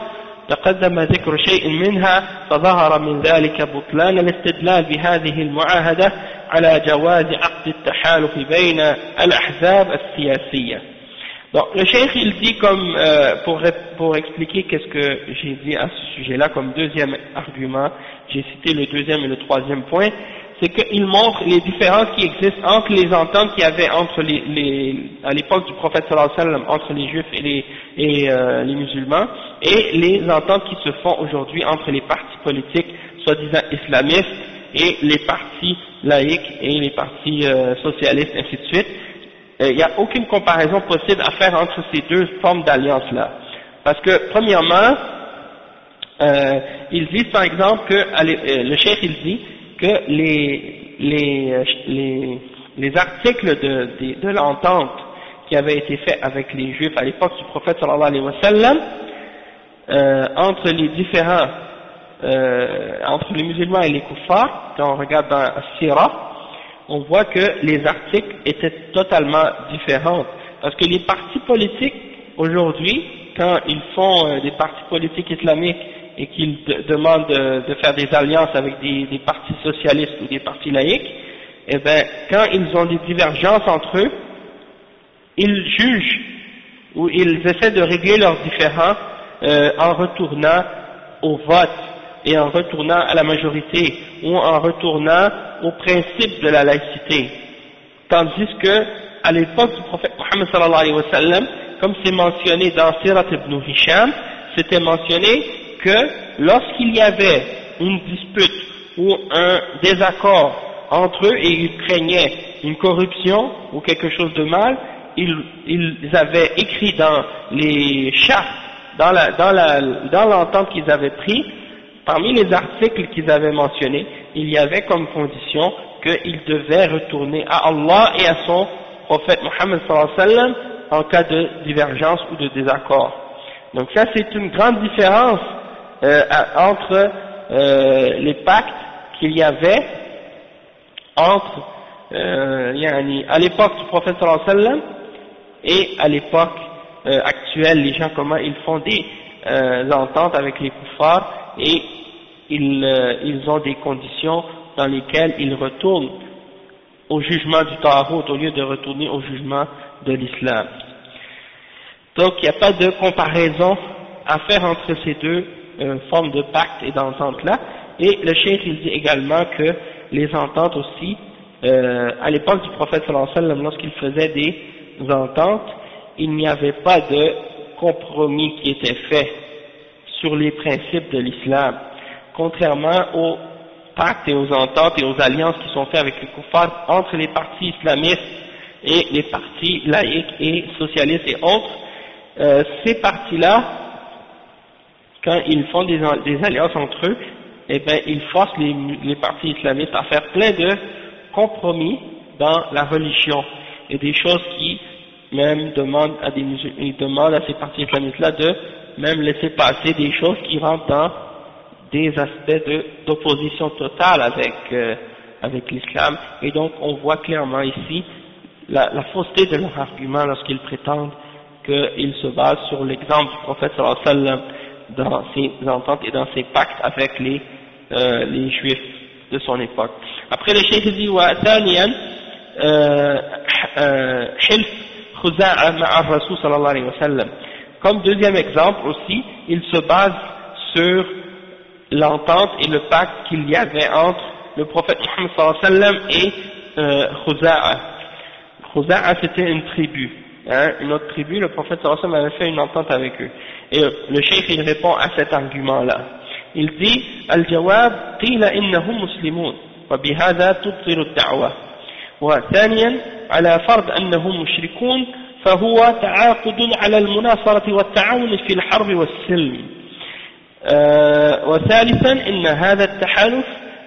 Speaker 1: تقدم ذكر شيء منها فظهر من ذلك بطلان الاستدلال بهذه المعاهدة على جواز عقد التحالف بين الأحزاب السياسية. Donc, le cheikh, il dit comme, euh, pour, pour expliquer qu'est-ce que j'ai dit à ce sujet-là comme deuxième argument, j'ai cité le deuxième et le troisième point, c'est qu'il montre les différences qui existent entre les ententes qu'il y avait entre les, à l'époque du prophète sallallahu alayhi wa sallam, entre les juifs et euh, les musulmans, et les ententes qui se font aujourd'hui entre les partis politiques soi-disant islamistes et les partis laïcs et les partis euh, socialistes, ainsi de suite. Euh, il n'y a aucune comparaison possible à faire entre ces deux formes d'alliance-là. Parce que, premièrement, euh, ils disent par exemple que, euh, le chef il dit que les, les, les, les articles de, de, l'entente qui avaient été faits avec les juifs à l'époque du prophète sallallahu alayhi wa sallam, euh, entre les différents, euh, entre les musulmans et les kuffars, quand on regarde dans Sirah, on voit que les articles étaient totalement différents. Parce que les partis politiques, aujourd'hui, quand ils font euh, des partis politiques islamiques et qu'ils demandent de, faire des alliances avec des, partis socialistes ou des partis laïcs, eh bien, quand ils ont des divergences entre eux, ils jugent ou ils essaient de régler leurs différends euh, en retournant au vote et en retournant à la majorité ou en retournant au principe de la laïcité. Tandis que, à l'époque du prophète Mohammed sallallahu alayhi wa sallam, comme c'est mentionné dans Sirat ibn Hisham, c'était mentionné que lorsqu'il y avait une dispute ou un désaccord entre eux et ils craignaient une corruption ou quelque chose de mal, ils, ils avaient écrit dans les chartes, dans la, dans la, dans l'entente qu'ils avaient pris, parmi les articles qu'ils avaient mentionnés, il y avait comme condition qu'ils devaient retourner à Allah et à son prophète Mohammed en cas de divergence ou de désaccord. Donc ça c'est une grande différence euh, entre euh, les pactes qu'il y avait entre euh, à l'époque du prophète sallam et à l'époque actuelle, les gens comment ils font des ententes avec les koufars et ils, euh, ils ont des conditions dans lesquelles ils retournent au jugement du Tarout au lieu de retourner au jugement de l'islam. Donc il n'y a pas de comparaison à faire entre ces deux euh, formes de pacte et d'entente là. Et le cheikh il dit également que les ententes aussi, euh, à l'époque du prophète sallallahu alayhi lorsqu'il faisait des ententes, il n'y avait pas de compromis qui était fait sur les principes de l'islam, contrairement aux pactes et aux ententes et aux alliances qui sont faites avec les koufars entre les partis islamistes et les partis laïcs et socialistes et autres. Euh, ces partis-là, quand ils font des, alliances entre eux, eh bien, ils forcent les, partis islamistes à faire plein de compromis dans la religion et des choses qui même demandent à des demandent à ces partis islamistes-là de même laisser passer des choses qui rentrent dans des aspects d'opposition totale avec, euh, avec l'islam. Et donc on voit clairement ici la, la fausseté de leur argument lorsqu'ils prétendent qu'ils se basent sur l'exemple du prophète sallallahu alayhi wa sallam dans ses ententes et dans ses pactes avec les euh, les juifs de son époque. Après le cheikh dit وثانيا حلف خزاعة مع الرسول صلى الله عليه وسلم. Comme deuxième exemple aussi, il se base sur l'entente et le pacte qu'il y avait entre le prophète Muhammad sallallahu alayhi wa sallam et euh, Khuza'a. Khuza'a c'était une tribu, hein, une autre tribu, le prophète sallallahu alayhi wa sallam avait fait une entente avec eux. Et le cheikh il répond à cet argument-là. il dit الجواب قيل إنهم مسلمون وبهذا تبطل الدعوة وثانيا على فرض أنهم مشركون فهو تعاقد على المناصرة والتعاون في الحرب والسلم. آه وثالثا إن هذا التحالف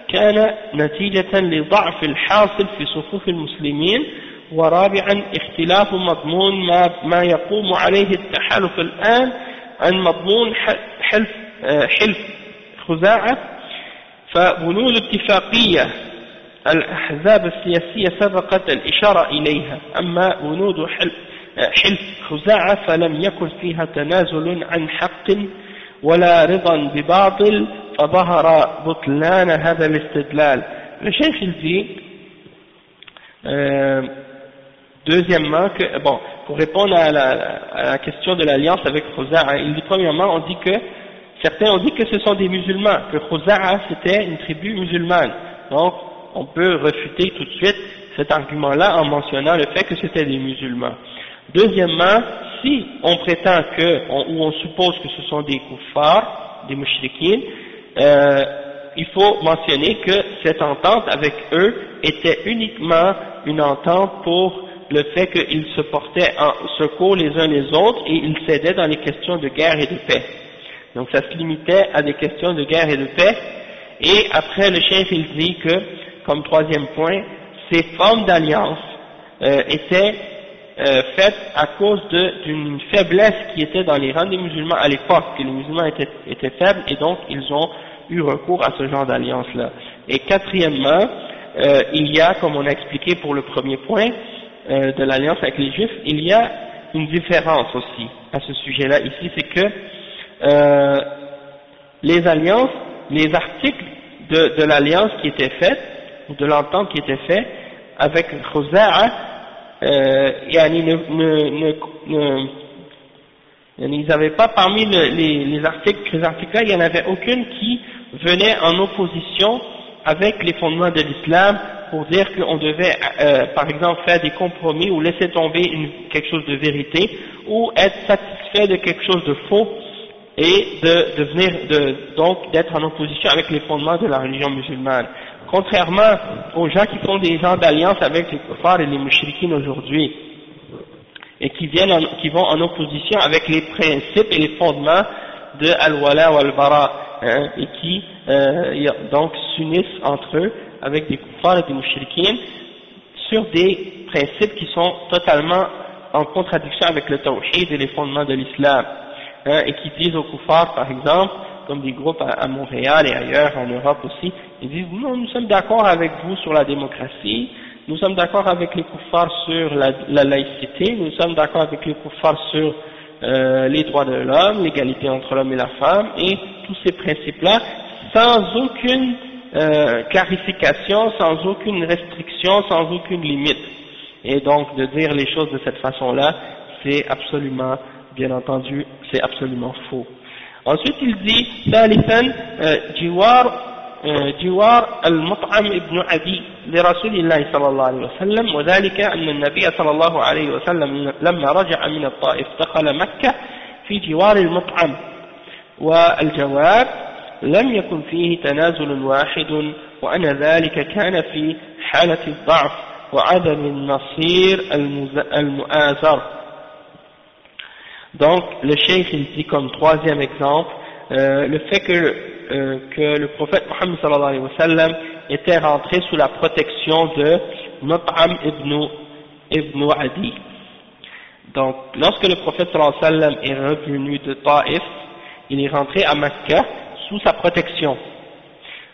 Speaker 1: كان نتيجة لضعف الحاصل في صفوف المسلمين ورابعا اختلاف مضمون ما, ما يقوم عليه التحالف الآن عن مضمون حلف, آه حلف خزاعة. فبنود اتفاقية الأحزاب السياسية سبقت الإشارة إليها أما بنود حلف خزاعة فلم يكن فيها تنازل عن حق ولا رضا بباطل فظهر بطلان هذا الاستدلال الشيخ الزي euh, deuxièmement que, bon, pour répondre à la, à la question de l'alliance avec Khuza'a, il dit premièrement, on dit que Certains ont dit que ce sont des musulmans, que Khuza'a c'était une tribu musulmane. Donc, on peut refuter tout de suite cet argument-là en mentionnant le fait que c'était des musulmans. Deuxièmement, si on prétend que, ou on suppose que ce sont des kuffars, des mouchriquins, euh, il faut mentionner que cette entente avec eux était uniquement une entente pour le fait qu'ils se portaient en secours les uns les autres et ils cédaient dans les questions de guerre et de paix. Donc ça se limitait à des questions de guerre et de paix. Et après le chef il dit que, comme troisième point, ces formes d'alliance euh, étaient euh, faites à cause d'une faiblesse qui était dans les rangs des musulmans à l'époque, que les musulmans étaient, étaient, faibles et donc ils ont eu recours à ce genre d'alliance-là. Et quatrièmement, euh, il y a, comme on a expliqué pour le premier point euh, de l'alliance avec les juifs, il y a une différence aussi à ce sujet-là ici, c'est que euh, les alliances, les articles de, de l'alliance qui étaient faite, ou de l'entente qui était faite avec Khuza'a, euh, pas parmi le, les, les, articles, les articles-là, il n'y en avait aucune qui venaient en opposition avec les fondements de l'islam pour dire qu'on devait, euh, par exemple, faire des compromis ou laisser tomber quelque chose de vérité ou être satisfait de quelque chose de faux et de, donc d'être en opposition avec les fondements de la religion musulmane. Contrairement aux gens qui font des gens d'alliance avec les kuffars et les mouchriquines aujourd'hui, et qui vont en opposition avec les principes et les fondements de al-wala ou al-bara, hein, et qui euh, donc s'unissent entre eux avec des kuffars et des mouchriquines sur des principes qui sont totalement en contradiction avec le tawhid et les fondements de l'islam, hein, et qui disent aux kuffars par exemple, comme des groupes à, Montréal et ailleurs, en Europe aussi, ils disent non, nous sommes d'accord avec vous sur la démocratie, nous sommes d'accord avec les kuffars sur la, laïcité, nous sommes d'accord avec les kuffars sur euh, les droits de l'homme, l'égalité entre l'homme et la femme, et tous ces principes-là, sans aucune euh, clarification, sans aucune restriction, sans aucune limite. Et donc de dire les choses de cette façon-là, c'est absolument, bien entendu, c'est absolument faux. Ensuite il dit, ثالثا جوار جوار المطعم ابن عدي لرسول الله صلى الله عليه وسلم. وذلك أن النبي صلى الله عليه وسلم لما رجع من الطائف دخل مكة في جوار المطعم. والجوار لم يكن فيه تنازل واحد وأن ذلك كان في حالة الضعف وعدم النصير المؤازر. Donc, le cheikh, il dit comme troisième exemple, euh, le fait que, euh, que le prophète Mohammed sallallahu alayhi wa sallam était rentré sous la protection de Mut'am ibn, ibn Adi. Donc, lorsque le prophète sallallahu alayhi wa sallam est revenu de Taif, il est rentré à Mecca sous sa protection.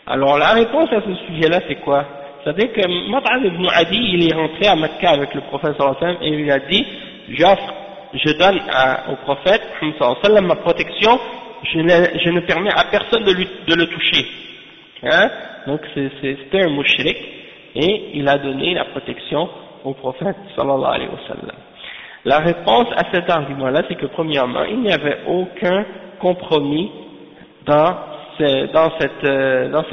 Speaker 1: Alors, la réponse à ce sujet-là, c'est quoi? C'est-à-dire que Mut'am ibn Adi, il est rentré à Mecca avec le prophète sallallahu alayhi wa sallam et il a dit, j'offre je donne au prophète ma protection, je ne, je ne, permets à personne de, lui, de le toucher. Hein? Donc c'était un mouchrik et il a donné la protection au prophète sallallahu alayhi wa sallam. La réponse à cet argument-là, c'est que premièrement, il n'y avait aucun compromis dans, ce, dans cette, euh, dans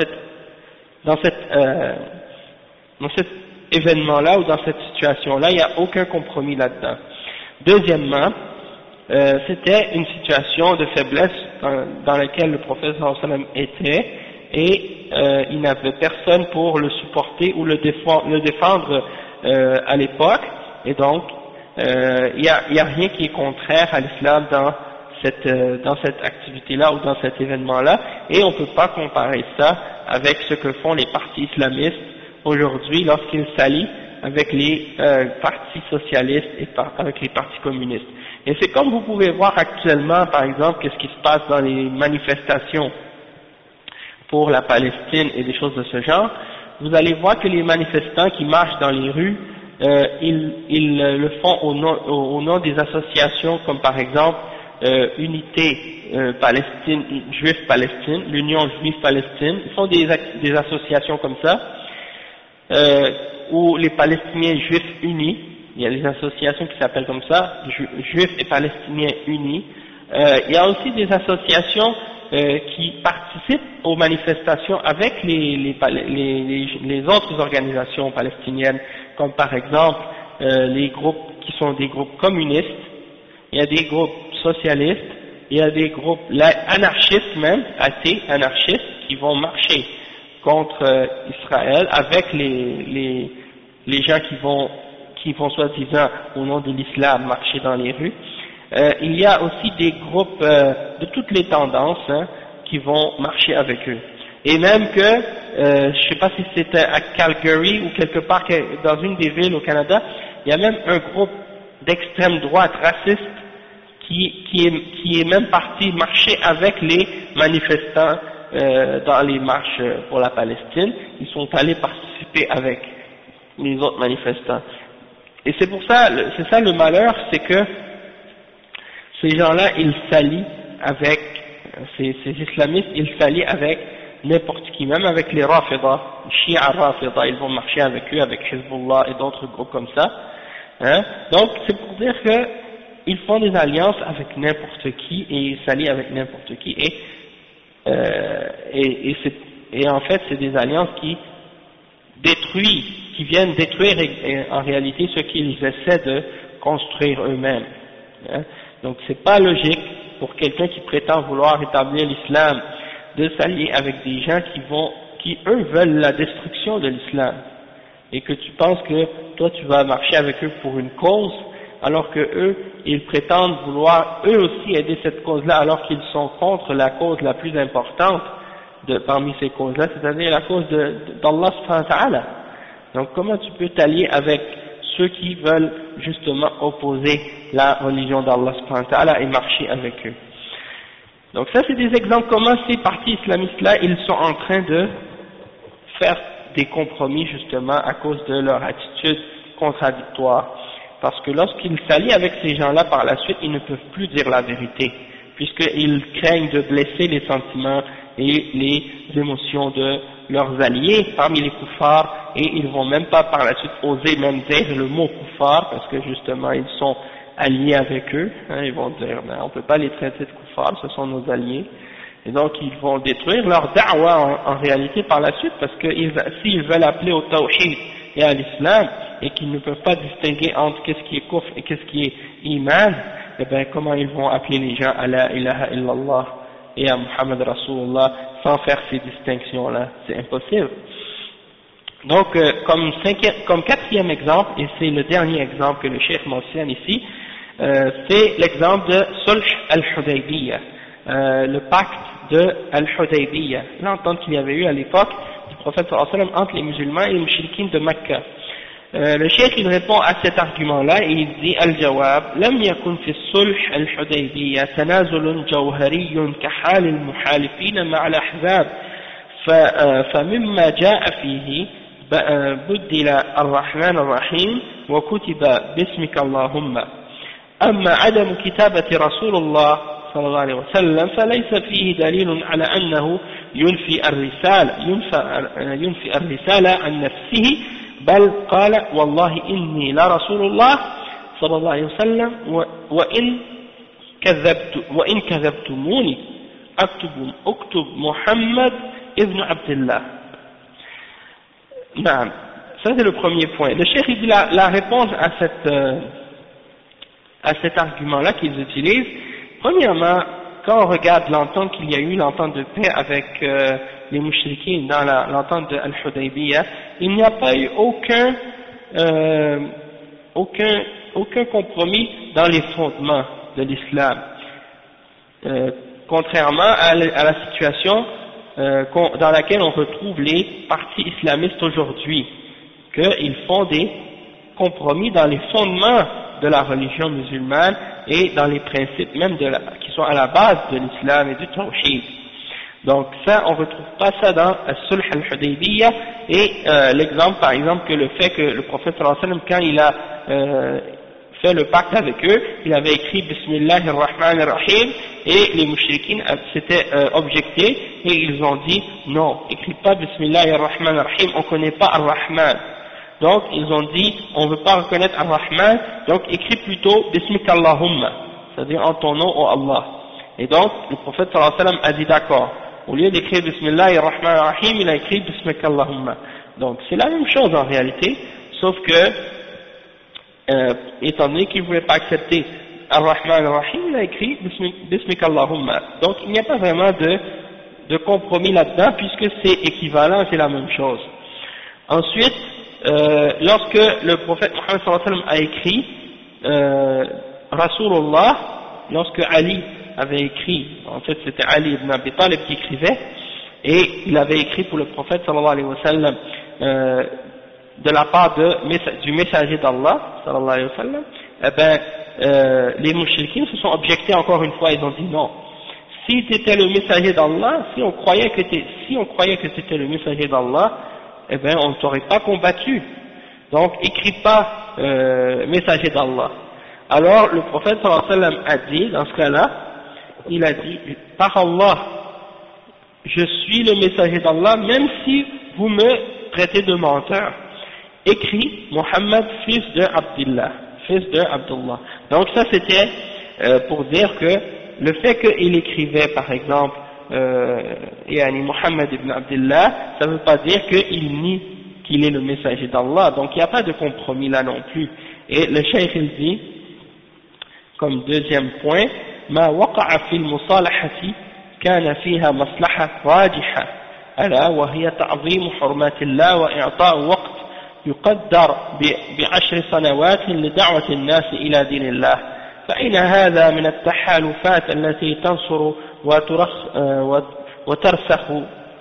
Speaker 1: cette, euh, dans cet événement-là ou dans cette situation-là, il n'y a aucun compromis là-dedans. Deuxièmement, euh, c'était une situation de faiblesse dans, laquelle le prophète sallam était et euh, il n'avait personne pour le supporter ou le défendre, le défendre euh, à l'époque. Et donc euh, il n'y a, rien qui est contraire à l'islam dans cette, euh, dans cette activité-là ou dans cet événement-là. Et on ne peut pas comparer ça avec ce que font les partis islamistes aujourd'hui lorsqu'ils s'allient avec les euh, partis socialistes et avec les partis communistes. Et c'est comme vous pouvez voir actuellement, par exemple, qu'est-ce qui se passe dans les manifestations pour la Palestine et des choses de ce genre, vous allez voir que les manifestants qui marchent dans les rues, euh, ils, ils, le font au nom, au, nom, des associations comme par exemple euh, Unité euh, Palestine, Juif Palestine, l'Union Juive Palestine, ils font des, des associations comme ça, euh, où les Palestiniens juifs unis, il y a des associations qui s'appellent comme ça, juifs et palestiniens unis, euh, il y a aussi des associations euh, qui participent aux manifestations avec les, les, les, les, autres organisations palestiniennes, comme par exemple euh, les groupes qui sont des groupes communistes, il y a des groupes socialistes, il y a des groupes anarchistes même, athées, anarchistes, qui vont marcher contre euh, Israël avec les, les, les gens qui vont, qui vont soi-disant au nom de l'islam marcher dans les rues. Euh, il y a aussi des groupes euh, de toutes les tendances hein, qui vont marcher avec eux. Et même que, je ne sais pas si c'était à Calgary ou quelque part dans une des villes au Canada, il y a même un groupe d'extrême droite raciste qui, qui, est, qui est même parti marcher avec les manifestants euh, dans les marches pour la Palestine, ils sont allés participer avec les autres manifestants. Et c'est pour ça, c'est ça le malheur, c'est que ces gens-là, ils s'allient avec, ces, islamistes, ils s'allient avec n'importe qui, même avec les Rafida, Shia Rafida, ils vont marcher avec eux, avec Hezbollah et d'autres groupes comme ça. Hein. Donc c'est pour dire qu'ils font des alliances avec n'importe qui et ils s'allient avec n'importe qui. Et euh, et, en fait c'est des alliances qui détruisent, qui viennent détruire en réalité ce qu'ils essaient de construire eux-mêmes. Hein. Donc c'est pas logique pour quelqu'un qui prétend vouloir établir l'islam de s'allier avec des gens qui vont, qui eux veulent la destruction de l'islam et que tu penses que toi tu vas marcher avec eux pour une cause alors que eux ils prétendent vouloir eux aussi aider cette cause-là alors qu'ils sont contre la cause la plus importante parmi ces causes-là, c'est-à-dire la cause d'Allah subhanahu Donc comment tu peux t'allier avec ceux qui veulent justement opposer la religion d'Allah subhanahu et marcher avec eux? Donc ça c'est des exemples comment ces partis islamistes-là, ils sont en train de faire des compromis justement à cause de leur attitude contradictoire. Parce que lorsqu'ils s'allient avec ces gens-là par la suite, ils ne peuvent plus dire la vérité, puisqu'ils craignent de blesser les sentiments et les émotions de leurs alliés parmi les koufars, et ils vont même pas par la suite oser même dire le mot koufar, parce que justement ils sont alliés avec eux, hein, ils vont dire ben, on peut pas les traiter de koufars, ce sont nos alliés, et donc ils vont détruire leur da'wah en, réalité par la suite, parce que s'ils veulent appeler au tawhid et à l'islam, et qu'ils ne peuvent pas distinguer entre qu'est-ce qui est kufr et qu'est-ce qui est iman, eh bien comment ils vont appeler les gens à la ilaha illallah et à Muhammad Rasulullah sans faire ces distinctions-là? C'est impossible. Donc, euh, comme, comme quatrième exemple, et c'est le dernier exemple que le chef mentionne ici, euh, c'est l'exemple de Sulh al-Hudaybiyah, euh, le pacte de Al-Hudaybiyah, l'entente qu'il y avait eu à l'époque prophète sallam entre les musulmans et les musulmans de Mecca. Euh, le cheikh il répond à cet argument-là et il dit Al-Jawab لم يكن في الصلح الحديبية تنازل جوهري كحال المحالفين مع الأحزاب فمما جاء فيه بدل الرحمن الرحيم وكتب باسمك اللهم أما عدم كتابة رسول الله صلى الله عليه وسلم فليس فيه دليل على أنه ينفي الرسالة ينفي, الرسالة عن نفسه بل قال والله إني لرسول الله صلى الله عليه وسلم وإن كذبت وإن كذبتموني أكتب أكتب محمد ابن عبد الله. نعم. Ça c'est le premier point. Le cheikh dit la, la réponse à cette euh, à cet argument là qu'ils utilisent. Premièrement, quand on regarde l'entente qu'il y a eu, l'entente de paix avec euh, les mouchriquins dans l'entente de Al-Hudaybiyah, il n'y a pas eu aucun, euh, aucun, aucun compromis dans les fondements de l'islam. Euh, contrairement à, la situation dans laquelle on retrouve les partis islamistes aujourd'hui, qu'ils font des compromis dans les fondements de la religion musulmane et dans les principes même qui sont à la base de l'islam et du tawhid. Donc ça, on ne retrouve pas ça dans Sulh al-Hudaybiyah et euh, l'exemple par exemple que le fait que le prophète sallam quand il a euh, fait le pacte avec eux, il avait écrit Bismillah ar-Rahman ar-Rahim et les mouchriquins s'étaient euh, objectés et ils ont dit non, écris pas Bismillah ar-Rahman ar-Rahim, on ne connaît pas ar-Rahman. Donc, ils ont dit, on ne veut pas reconnaître Ar-Rahman, donc écris plutôt Bismika Allahumma, c'est-à-dire en ton nom, oh Allah. Et donc, le prophète sallallahu alayhi wa sallam a dit d'accord. Au lieu d'écrire Bismillah ar-Rahman ar-Rahim, il a écrit Bismika Allahumma. Donc, c'est la même chose en réalité, sauf que, euh, étant donné qu'il ne voulait pas accepter Ar-Rahman ar-Rahim, il a écrit Bismika. Donc, il n'y a pas vraiment de, de compromis là-dedans, puisque c'est équivalent, c'est la même chose. Ensuite, euh, lorsque le prophète Mohammed a écrit euh, Rasulullah, lorsque Ali avait écrit, en fait c'était Ali ibn Abi Talib qui écrivait, et il avait écrit pour le prophète sallallahu alayhi wa sallam euh, de la part du messager d'Allah sallallahu alayhi wa sallam, eh ben, euh, les mouchriquins se sont objectés encore une fois, ils ont dit non. Si c'était le messager d'Allah, si on croyait que si croyait que c'était le messager d'Allah, eh bien on ne t'aurait pas combattu. Donc écris pas euh, messager d'Allah. Alors le prophète sallallahu a dit, dans ce cas-là, il a dit, par Allah, je suis le messager d'Allah, même si vous me traitez de menteur. Écris Mohammed, fils de Abdullah, fils de Abdullah. Donc ça c'était euh, pour dire que le fait qu'il écrivait par exemple euh, Mohammed ibn Abdullah, ça ne veut pas dire qu'il nie qu'il est le messager d'Allah. Donc il n'y a pas de compromis là non plus. Et le cheikh il dit, comme deuxième point, ما وقع في المصالحة كان فيها مصلحة راجحة ألا وهي تعظيم حرمات الله وإعطاء وقت يقدر بعشر سنوات لدعوة الناس إلى دين الله فإن هذا من التحالفات التي تنصر وترسخ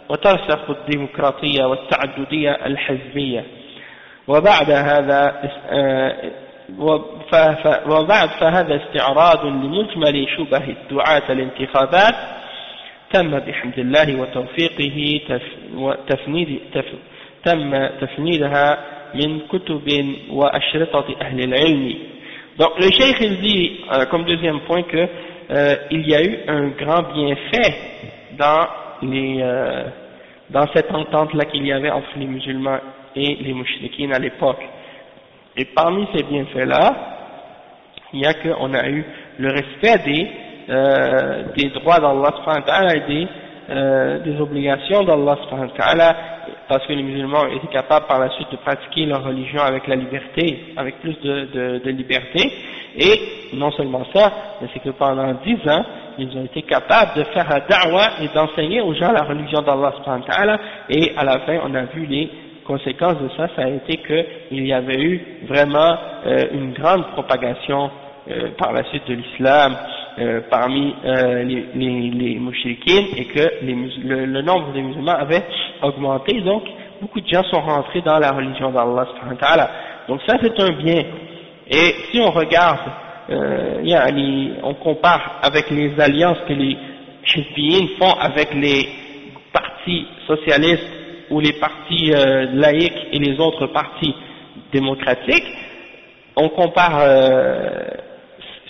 Speaker 1: وترسخ الديمقراطية والتعددية الحزبية. وبعد هذا وبعد فهذا استعراض لمجمل شبه الدعاة الانتخابات تم بحمد الله وتوفيقه تفنيد تم تفنيدها من كتب وأشرطة أهل العلم. Donc le cheikh il dit euh, comme deuxième point que euh, il y a eu un grand bienfait dans les euh, dans cette entente là qu'il y avait entre les musulmans et les mouchriquines à l'époque. Et parmi ces bienfaits là, il y a qu'on a eu le respect des euh, des droits d'Allah et des euh, des obligations d'Allah parce que les musulmans été capables par la suite de pratiquer leur religion avec la liberté, avec plus de, de, de liberté, et non seulement ça, mais c'est que pendant dix ans, ils ont été capables de faire un da'wah et d'enseigner aux gens la religion d'Allah et à la fin, on a vu les conséquences de ça, ça a été qu'il y avait eu vraiment euh, une grande propagation euh, par la suite de l'islam euh, parmi euh, les, les, les et que les, le, le, nombre des musulmans avait augmenté, donc beaucoup de gens sont rentrés dans la religion d'Allah. Donc ça c'est un bien. Et si on regarde, euh, on compare avec les alliances que les Hizbiyin font avec les partis socialistes ou les partis euh, laïcs et les autres partis démocratiques, on compare euh,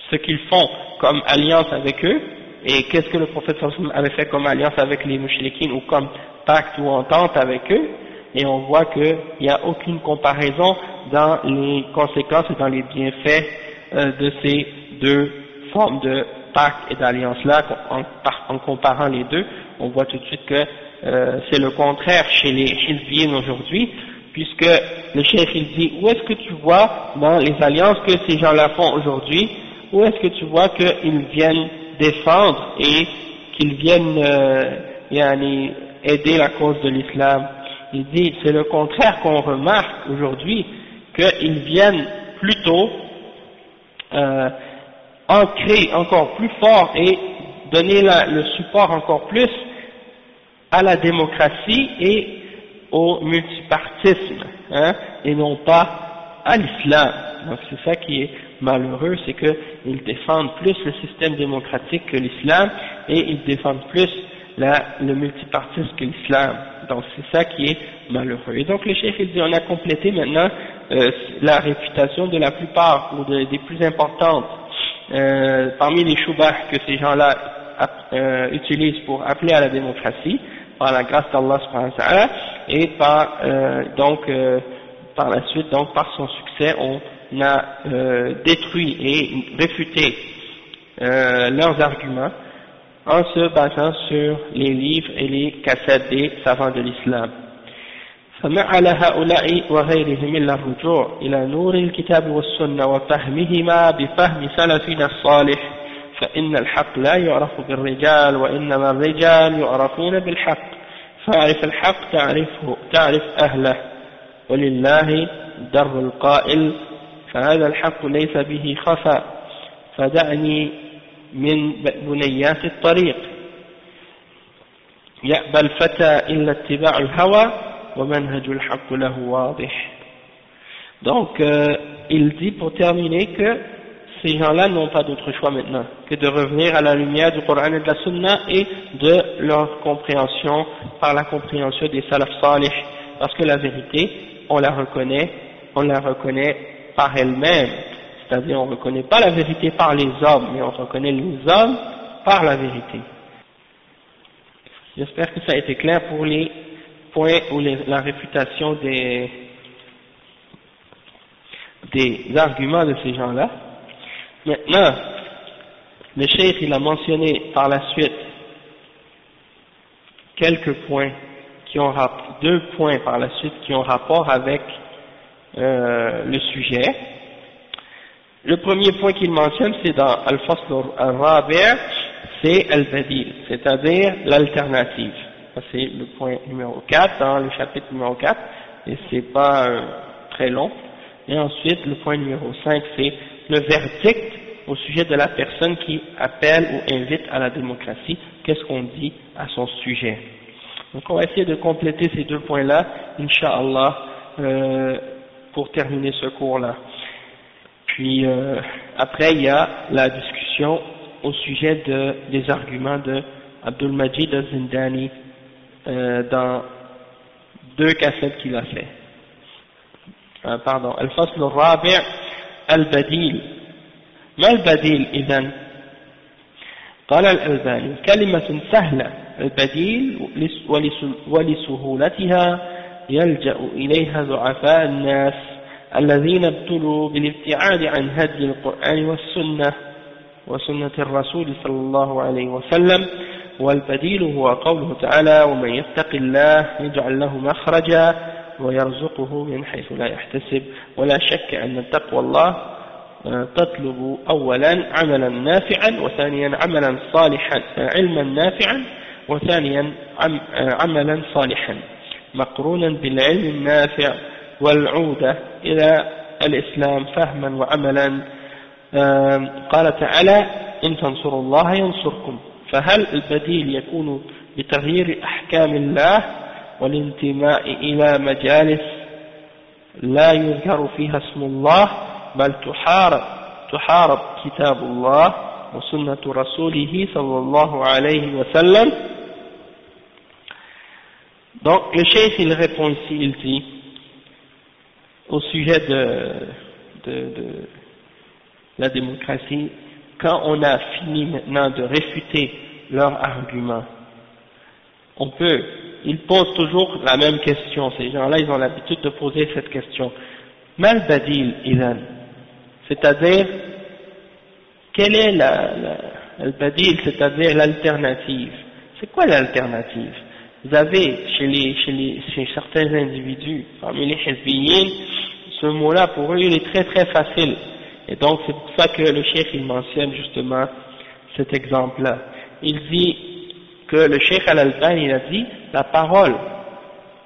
Speaker 1: ce qu'ils font comme alliance avec eux, et qu'est-ce que le prophète avait fait comme alliance avec les mouchlikines ou comme pacte ou entente avec eux, et on voit qu'il n'y a aucune comparaison dans les conséquences et dans les bienfaits euh, de ces deux formes de pacte et d'alliance-là, en, comparant les deux, on voit tout de suite que euh, c'est le contraire chez les Hizbiyin aujourd'hui, puisque le chef il dit, où est-ce que tu vois dans les alliances que ces gens-là font aujourd'hui, où est-ce que tu vois qu'ils viennent défendre et qu'ils viennent euh, aider la cause de l'islam? Il dit, c'est le contraire qu'on remarque aujourd'hui, qu'ils viennent plutôt euh, ancrer encore plus fort et donner le support encore plus à la démocratie et au multipartisme, hein, et non pas à l'islam. Donc c'est ça qui est malheureux, c'est qu'ils défendent plus le système démocratique que l'islam et ils défendent plus le multipartisme que l'islam. Donc c'est ça qui est malheureux. Et donc le chef il dit on a complété maintenant euh, la réputation de la plupart ou des plus importantes euh, parmi les choubahs que ces gens-là euh, utilisent pour appeler à la démocratie par la grâce d'Allah et par donc par la suite donc par son succès on a euh, détruit et réfuté euh, leurs arguments en se basant sur les livres et les cassettes des savants de l'islam. فما على هؤلاء وغيرهم إلا الرجوع إلى نور الكتاب والسنة وفهمهما بفهم سلفنا الصالح فإن الحق لا يعرف بالرجال وإنما الرجال يعرفون بالحق فاعرف الحق تعرفه تعرف أهله ولله در القائل فهذا الحق ليس به خفى فدعني من بنيات الطريق يأبى الفتى إلا اتباع الهوى ومنهج الحق له واضح Donc, euh, il dit pour terminer que ces gens-là n'ont pas d'autre choix maintenant que de revenir à la lumière du Coran et de la Sunna et de leur compréhension par la compréhension des salaf salih. Parce que la vérité, on la reconnaît, on la reconnaît par elle-même, c'est-à-dire on ne reconnaît pas la vérité par les hommes, mais on reconnaît les hommes par la vérité. J'espère que ça a été clair pour les points ou la réputation des, des arguments de ces gens-là. Maintenant, le cheikh il a mentionné par la suite quelques points qui ont deux points par la suite qui ont rapport avec euh, le sujet. Le premier point qu'il mentionne, c'est dans Al-Fasl al-Rabi' c'est Al-Badil, c'est-à-dire l'alternative. C'est le point numéro 4 dans le chapitre numéro 4, et c'est pas euh, très long. Et ensuite, le point numéro 5, c'est le verdict au sujet de la personne qui appelle ou invite à la démocratie. Qu'est-ce qu'on dit à son sujet? Donc on va essayer de compléter ces deux points-là, Inch'Allah, euh, pour terminer ce cours-là. Puis euh, après, il y a la discussion au sujet de, des arguments de Abdul Majid al-Zindani euh, dans deux cassettes qu'il a fait. Euh, pardon, Al-Fasl al-Rabi' al-Badil. ما البديل إذن؟ قال الألباني كلمة سهلة البديل ولسهولتها يلجأ إليها ضعفاء الناس الذين ابتلوا بالابتعاد عن هدي القرآن والسنة وسنة الرسول صلى الله عليه وسلم والبديل هو قوله تعالى ومن يتق الله يجعل له مخرجا ويرزقه من حيث لا يحتسب ولا شك أن تقوى الله آه، تطلب أولا عملا نافعا وثانيا عملا صالحا علما نافعا وثانيا آه، عملا صالحا. مقرونا بالعلم النافع والعودة إلى الإسلام فهما وعملا. قال تعالى إن تنصروا الله ينصركم. فهل البديل يكون بتغيير أحكام الله والانتماء إلى مجالس لا يذكر فيها اسم الله بل تحارب تحارب كتاب الله وسنة رسوله صلى الله عليه وسلم؟ Donc le chef il répond ici, il dit au sujet de, la démocratie, quand on a fini maintenant de réfuter leurs arguments, on peut, ils posent toujours la même question, ces gens-là, ils ont l'habitude de poser cette question. Mal badil ilan, c'est-à-dire, quelle est la, la badil, c'est-à-dire l'alternative? C'est quoi l'alternative? Vous avez chez, les, chez, les, chez certains individus, parmi les hezbiyin, ce mot-là pour eux il est très très facile. Et donc c'est pour ça que le chef il mentionne justement cet exemple-là. Il dit que le chef al-Alban il a dit la parole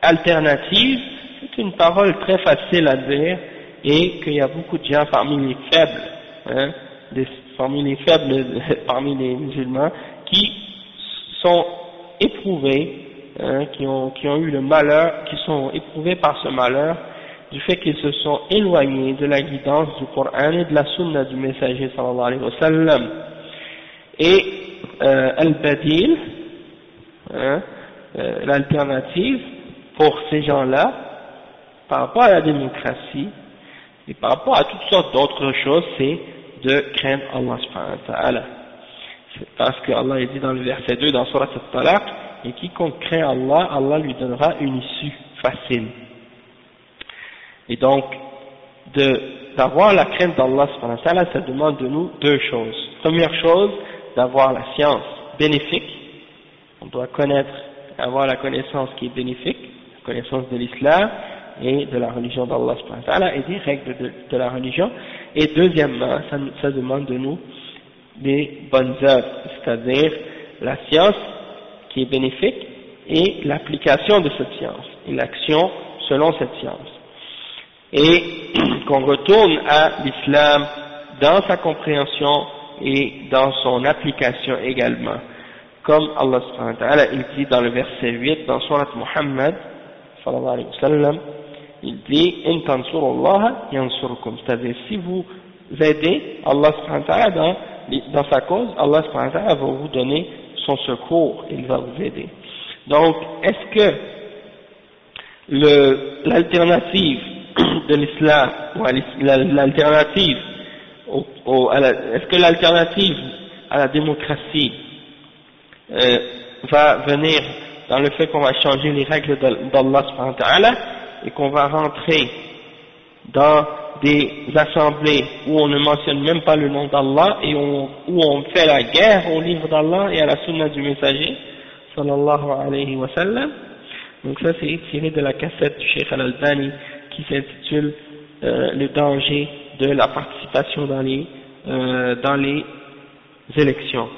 Speaker 1: alternative c'est une parole très facile à dire et qu'il y a beaucoup de gens parmi les faibles, hein, parmi les faibles, parmi les musulmans, qui sont éprouvés, hein, qui, ont, qui ont eu le malheur, qui sont éprouvés par ce malheur, du fait qu'ils se sont éloignés de la guidance du Coran et de la sunna du messager sallallahu alayhi wa sallam. Et euh, al-badil, hein, euh, l'alternative pour ces gens-là, par rapport à la démocratie et par rapport à toutes sortes d'autres choses, c'est de craindre Allah subhanahu wa ta'ala. Parce que Allah dit dans le verset 2 dans Surat al-Talaq, et quiconque craint Allah, Allah lui donnera une issue facile. Et donc, d'avoir la crainte d'Allah, ça demande de nous deux choses. Première chose, d'avoir la science bénéfique. On doit connaître, avoir la connaissance qui est bénéfique, la connaissance de l'islam et de la religion d'Allah et des règles de, la religion. Et deuxièmement, ça, ça demande de nous des bonnes œuvres, c'est-à-dire la science qui est bénéfique et l'application de cette science et l'action selon cette science et qu'on retourne à l'islam dans sa compréhension et dans son application également. Comme Allah subhanahu wa ta'ala, il dit dans le verset 8 dans Surat Muhammad, sallallahu alayhi wa sallam, il dit, In tansurullah yansurkum. C'est-à-dire, si vous aidez Allah subhanahu wa ta'ala dans, dans sa cause, Allah subhanahu wa ta'ala va vous donner son secours, il va vous aider. Donc, est-ce que l'alternative de l'islam ou l'alternative est-ce que l'alternative à la démocratie euh, va venir dans le fait qu'on va changer les règles d'Allah et qu'on va rentrer dans des assemblées où on ne mentionne même pas le nom d'Allah et où on fait la guerre au livre d'Allah et à la sunna du messager sallallahu alayhi wa sallam. Donc ça c'est tiré de la cassette du Cheikh Al-Albani qui s'intitule euh, Le danger de la participation dans les, euh, dans les élections.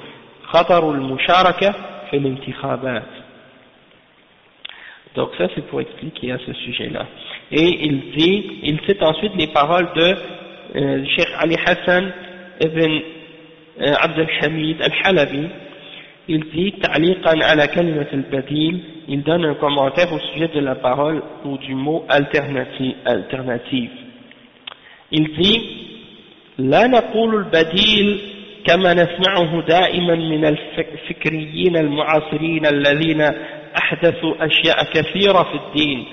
Speaker 1: Donc ça c'est pour expliquer à ce sujet-là. Et il dit, il cite ensuite les paroles de euh, Cheikh Ali Hassan ibn euh, Abd al-Hamid al-Halabi. Il dit, تعليقا على كلمة البديل, il donne un commentaire au sujet de la parole ou du mot alternative. alternative. Il dit, لا نقول البديل كما نسمعه دائما من الفكريين المعاصرين الذين أحدثوا أشياء كثيرة في الدين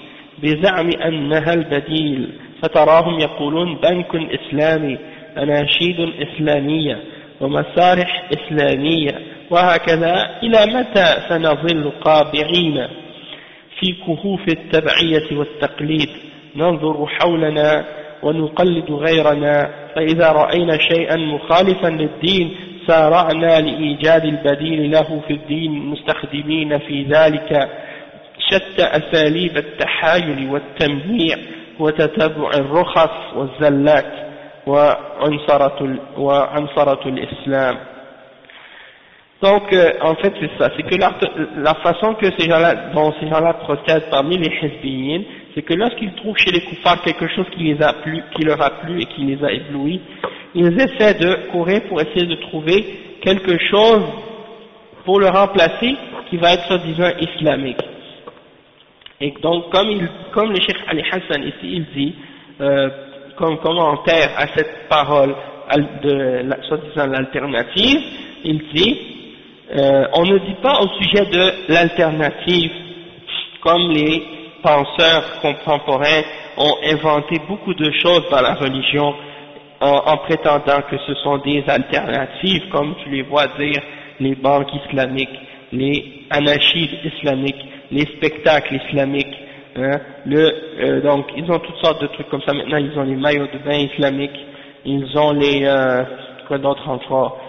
Speaker 1: بزعم أنها البديل فتراهم يقولون بنك إسلامي أناشيد إسلامية ومسارح إسلامية وهكذا إلى متى سنظل قابعين؟ في كهوف التبعية والتقليد ننظر حولنا ونقلد غيرنا فإذا رأينا شيئا مخالفا للدين سارعنا لإيجاد البديل له في الدين مستخدمين في ذلك. شتى أساليب التحايل والتمييع وتتبع الرخص والزلات وعنصرة, وعنصرة الإسلام Donc, euh, en fait, c'est ça. C'est que la, la, façon que ces gens-là, dont ces gens-là procèdent parmi les Hezbollah, c'est que lorsqu'ils trouvent chez les koufars quelque chose qui les a plu, qui leur a plu et qui les a éblouis, ils essaient de courir pour essayer de trouver quelque chose pour le remplacer qui va être soi-disant islamique. Et donc, comme, il, comme le Cheikh Ali Hassan ici, il dit, euh, comme commentaire à cette parole de soi-disant l'alternative, il dit, euh, on ne dit pas au sujet de l'alternative comme les penseurs contemporains ont inventé beaucoup de choses dans la religion en, prétendant que ce sont des alternatives, comme tu les vois dire les banques islamiques, les anachides islamiques, les spectacles islamiques. Hein, le, euh, donc ils ont toutes sortes de trucs comme ça. Maintenant ils ont les maillots de bain islamiques, ils ont les euh, quoi d'autre encore?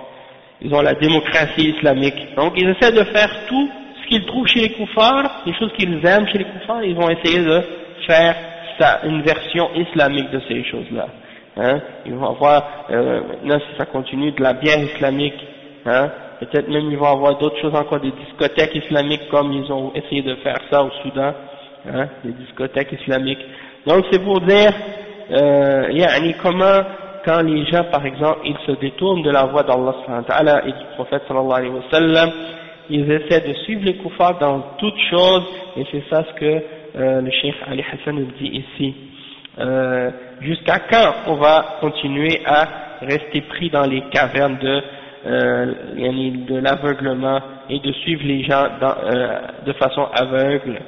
Speaker 1: Ils ont la démocratie islamique. Donc ils essaient de faire tout ce qu'ils trouvent chez les koufars, les choses qu'ils aiment chez les koufars, ils vont essayer de faire ça, une version islamique de ces choses-là. Hein, ils vont avoir, euh, là si ça continue, de la bière islamique, hein, peut-être même ils vont avoir d'autres choses encore, des discothèques islamiques comme ils ont essayé de faire ça au Soudan, hein, des discothèques islamiques. Donc c'est pour dire, euh, comment quand les gens par exemple ils se détournent de la voie d'Allah et du prophète sallallahu alayhi wa sallam, ils essaient de suivre les koufars dans toutes choses et c'est ça ce que euh, le cheikh Ali Hassan nous dit ici. Euh, jusqu'à quand on va continuer à rester pris dans les cavernes de, euh, de l'aveuglement et de suivre les gens euh, de façon aveugle.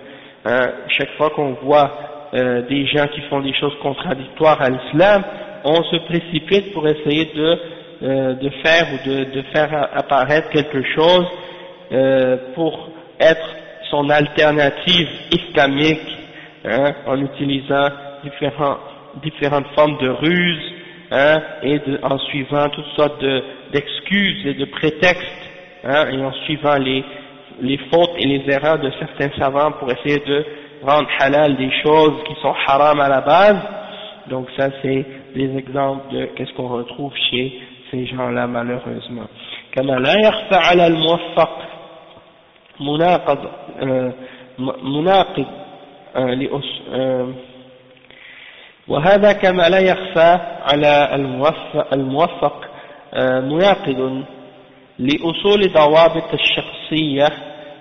Speaker 1: Hein, chaque fois qu'on voit euh, des gens qui font des choses contradictoires à l'islam, on se précipite pour essayer de, euh, de faire ou de, de, faire apparaître quelque chose pour être son alternative islamique hein, en utilisant différents, différentes formes de ruses hein, et de, en suivant toutes sortes d'excuses et de prétextes hein, et en suivant les, les fautes et les erreurs de certains savants pour essayer de rendre halal des choses qui sont haram à la base. Donc ça c'est des exemples de qu'est-ce qu'on retrouve chez ces gens-là malheureusement. كما لا يخفى على الموفق مناقض مناقض وهذا كما لا يخفى على الموفق, الموفق آه، مناقض لأصول ضوابط الشخصية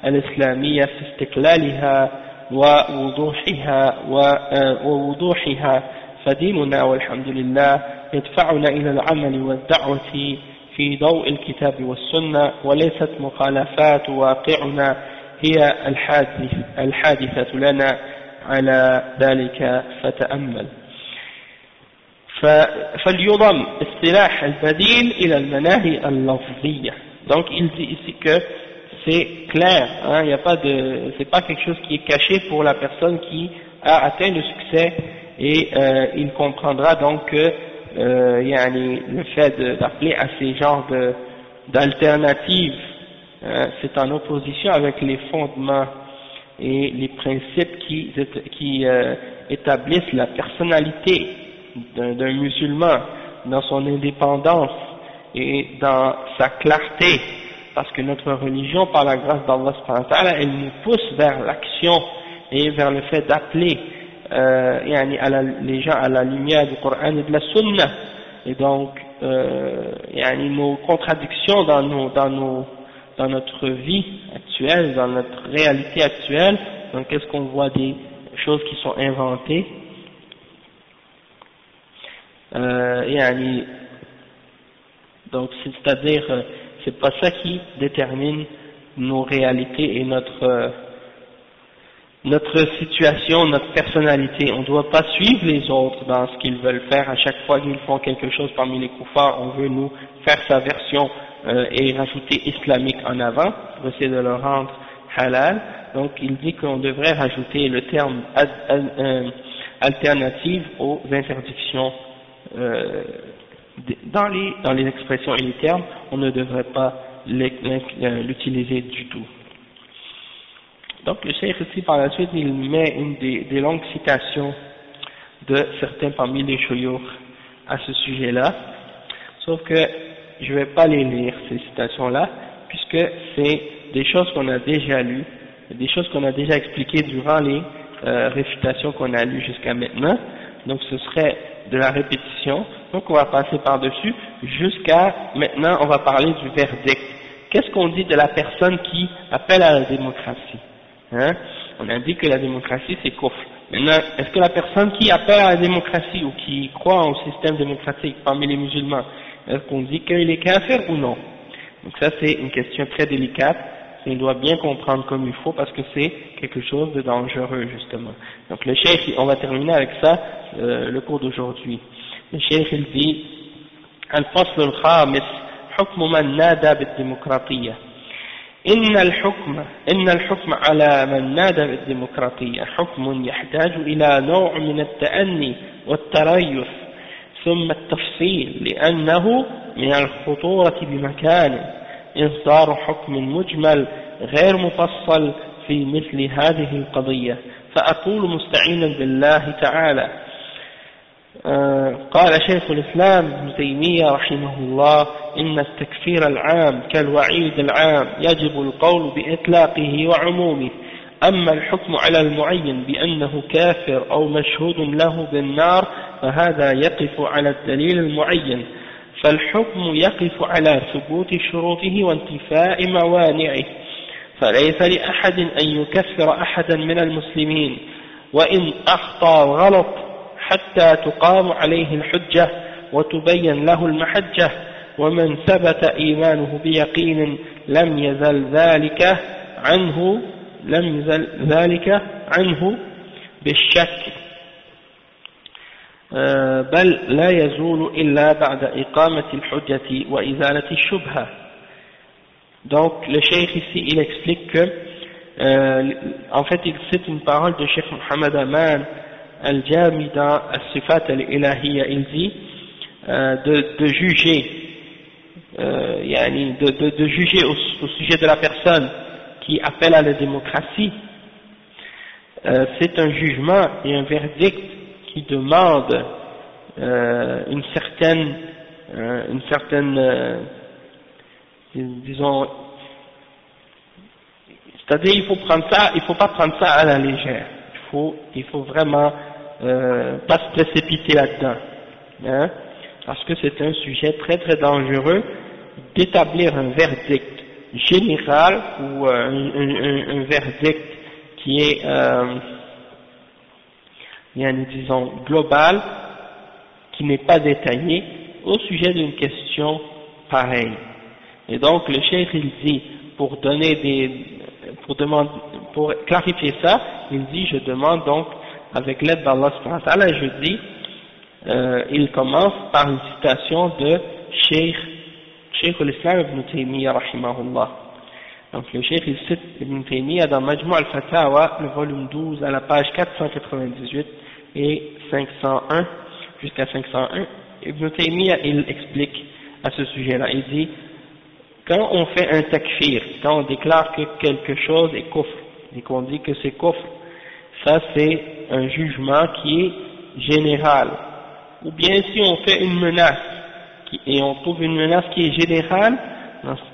Speaker 1: الإسلامية في استقلالها ووضوحها آه، ووضوحها. فديننا والحمد لله يدفعنا إلى العمل والدعوة في ضوء الكتاب والسنة وليست مخالفات واقعنا هي الحادثة لنا. على ذلك فتأمل. فليضم اصطلاح البديل إلى المناهي اللفظية donc il dit ici que c'est clair hein, y a pas de c'est pas quelque chose qui est caché pour la personne qui a atteint le succès et euh, il comprendra donc que euh, yani, le fait d'appeler à ces genres d'alternatives
Speaker 2: euh, c'est en opposition avec les fondements et les principes qui, qui euh, établissent la personnalité d'un musulman dans son indépendance et dans sa clarté, parce que notre religion, par la grâce d'Allah, elle nous pousse vers l'action et vers le fait d'appeler euh, les gens à la lumière du Coran et de la Sunna. Et donc, euh, nos contradictions dans, nos, dans, nos, dans notre vie actuelle, dans notre réalité actuelle, donc est-ce qu'on voit des choses qui sont inventées? Euh, donc c'est-à-dire euh, c'est pas ça qui détermine nos réalités et notre euh, notre situation, notre personnalité. On ne doit pas suivre les autres dans ce qu'ils veulent faire. À chaque fois qu'ils font quelque chose parmi les koufars, on veut nous faire sa version euh, et rajouter islamique en avant pour essayer de le rendre halal. Donc il dit qu'on devrait rajouter le terme euh, alternative aux interdictions euh, dans, les, dans les expressions et les termes. On ne devrait pas l'utiliser du tout. Donc le cheikh ici par la suite il met une des, des longues citations de certains parmi les chouyours à ce sujet-là, sauf que je ne vais pas les lire ces citations-là, puisque c'est des choses qu'on a déjà lues, des choses qu'on a déjà expliquées durant les euh, réfutations qu'on a lues jusqu'à maintenant, donc ce serait de la répétition, donc on va passer par-dessus, jusqu'à maintenant on va parler du verdict. Qu'est-ce qu'on dit de la personne qui appelle à la démocratie Hein? On a dit que la démocratie c'est kufr. Maintenant, est-ce que la personne qui appelle à la démocratie ou qui croit au système démocratique parmi les musulmans, est-ce qu'on dit qu'il est kafir ou non? Donc ça c'est une question très délicate, on doit bien comprendre comme il faut parce que c'est quelque chose de dangereux justement. Donc le cheikh, on va terminer avec ça euh, le cours d'aujourd'hui. Le cheikh il dit, الفصل الخامس حكم من نادى بالديمقراطية إن الحكم إن الحكم على من نادى بالديمقراطية حكم يحتاج إلى نوع من التأني والتريث ثم التفصيل لأنه من الخطورة بمكان إصدار حكم مجمل غير مفصل في مثل هذه القضية. فأقول مستعينا بالله تعالى. آه، قال شيخ الإسلام ابن تيمية رحمه الله إن التكفير العام كالوعيد العام يجب القول بإطلاقه وعمومه. أما الحكم على المعين بأنه كافر أو مشهود له بالنار فهذا يقف على الدليل المعين. فالحكم يقف على ثبوت شروطه وانتفاء موانعه. فليس لأحد أن يكفر أحدا من المسلمين وإن أخطى غلط حتى تقام عليه الحجة وتبين له المحجة ومن ثبت إيمانه بيقين لم يزل ذلك عنه لم يزل ذلك عنه بالشك. بل لا يزول إلا بعد إقامة الحجة وإزالة الشبهة Donc le cheikh ici il explique que euh, en fait il cite une parole de Cheikh Mohammed Aman Al-Jami dans As-Sifat Al-Ilahiyya, il dit euh, de, de, juger, euh, yani de, de, de, juger au, au, sujet de la personne qui appelle à la démocratie, euh, c'est un jugement et un verdict qui demande euh, une certaine, euh, une certaine, euh, disons, c'est-à-dire il faut prendre ça, il faut pas prendre ça à la légère. Il faut, il faut vraiment pas se précipiter là-dedans, hein, parce que c'est un sujet très très dangereux d'établir un verdict général ou un, verdict qui est, euh, disons, global, qui n'est pas détaillé au sujet d'une question pareille. Et donc le chef il dit, pour donner des, pour demander, pour clarifier ça, il dit, je demande donc avec l'aide d'Allah je dis, euh, il commence par une citation de Sheikh, Sheikh al-Islam ibn Taymiyyah rahimahullah. Donc le Sheikh il cite Ibn Taymiyyah dans Majmu' al-Fatawa, le volume 12 à la page 498 et 501 jusqu'à 501. Ibn Taymiyyah il explique à ce sujet-là, il dit quand on fait un takfir, quand on déclare que quelque chose est kufr, et qu'on dit que c'est kufr, ça c'est un jugement qui est général. Ou bien si on fait une menace, et on trouve une menace qui est générale,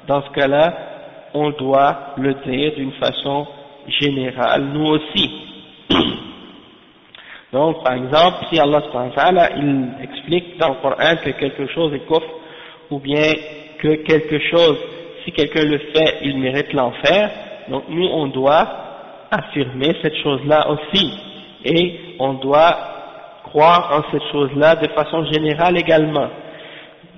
Speaker 2: dans, ce cas-là, on doit le dire d'une façon générale, nous aussi. Donc, par exemple, si Allah il explique dans le Coran que quelque chose est kufr, ou bien que quelque chose, si quelqu'un le fait, il mérite l'enfer, donc nous, on doit affirmer cette chose-là aussi. Et on doit croire en cette chose-là de façon générale également.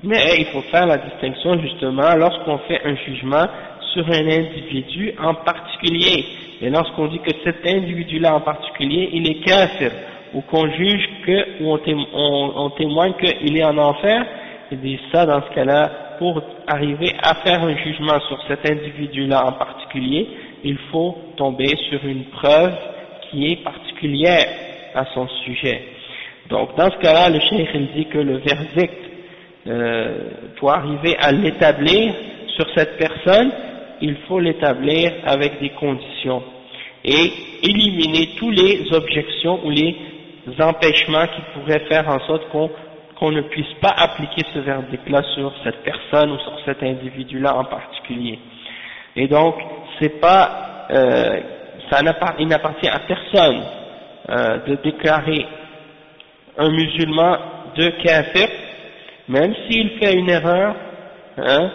Speaker 2: Mais il faut faire la distinction justement lorsqu'on fait un jugement sur un individu en particulier. Et lorsqu'on dit que cet individu-là en particulier, il est kafir, ou qu'on juge que, ou on, témoigne qu'il est en enfer, il dit ça dans ce cas-là, pour arriver à faire un jugement sur cet individu-là en particulier, il faut tomber sur une preuve qui est particulière à son sujet. Donc dans ce cas-là, le cheikh il dit que le verdict, euh, pour arriver à l'établir sur cette personne, il faut l'établir avec des conditions et éliminer tous les objections ou les empêchements qui pourraient faire en sorte qu'on ne puisse pas appliquer ce verdict-là sur cette personne ou sur cet individu-là en particulier. Et donc, c'est pas, euh, ça il n'appartient à personne euh, de déclarer un musulman de kafir, même s'il fait une erreur, hein,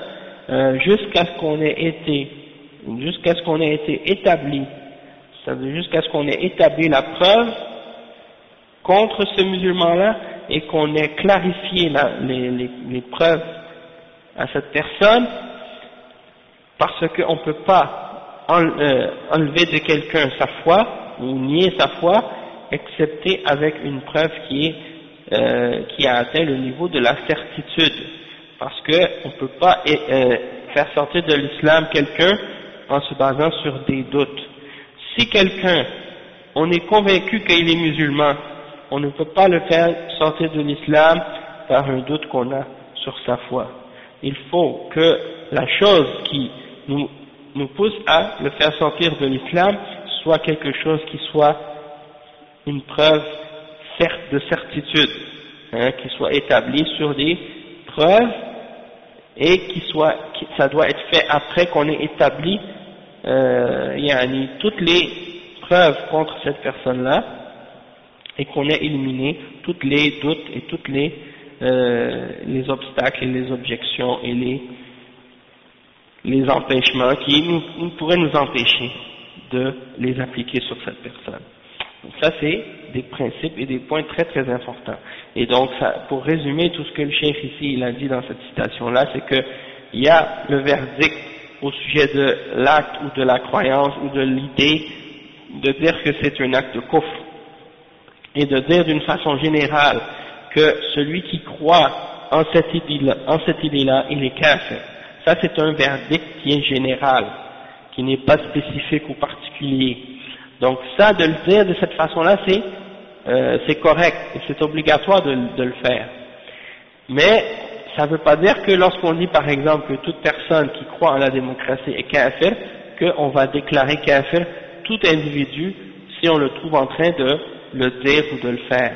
Speaker 2: euh, jusqu'à ce qu'on ait été, jusqu'à ce qu'on ait été établi, c'est-à-dire jusqu'à ce qu'on ait établi la preuve contre ce musulman-là et qu'on ait clarifié les, les, preuves à cette personne, parce qu'on ne peut pas euh, enlever de quelqu'un sa foi ou nier sa foi, excepté avec une preuve qui, est, euh, qui a atteint le niveau de la certitude, parce qu'on ne peut pas euh, faire sortir de l'islam quelqu'un en se basant sur des doutes. Si quelqu'un, on est convaincu qu'il est musulman, on ne peut pas le faire sortir de l'islam par un doute qu'on a sur sa foi. Il faut que la chose qui nous, nous pousse à le faire sortir de l'islam soit quelque chose qui soit une preuve de certitude, hein, qui soit établie sur des preuves et qui soit, ça doit être fait après qu'on ait établi euh, yani, toutes les preuves contre cette personne-là et qu'on ait éliminé toutes les doutes et toutes les, euh, les obstacles et les objections et les, les empêchements qui nous, pourraient nous empêcher de les appliquer sur cette personne. Donc ça c'est des principes et des points très très importants. Et donc ça, pour résumer tout ce que le chef ici il a dit dans cette citation-là, c'est que il y a le verdict au sujet de l'acte ou de la croyance ou de l'idée de dire que c'est un acte de coffre et de dire d'une façon générale que celui qui croit en cette idée-là, il est kafir. Ça c'est un verdict qui est général, qui n'est pas spécifique ou particulier. Donc ça, de le dire de cette façon-là, c'est euh, correct c'est obligatoire de, de, le faire. Mais ça ne veut pas dire que lorsqu'on dit par exemple que toute personne qui croit en la démocratie est kafir, qu'on va déclarer kafir tout individu si on le trouve en train de le dire ou de le faire.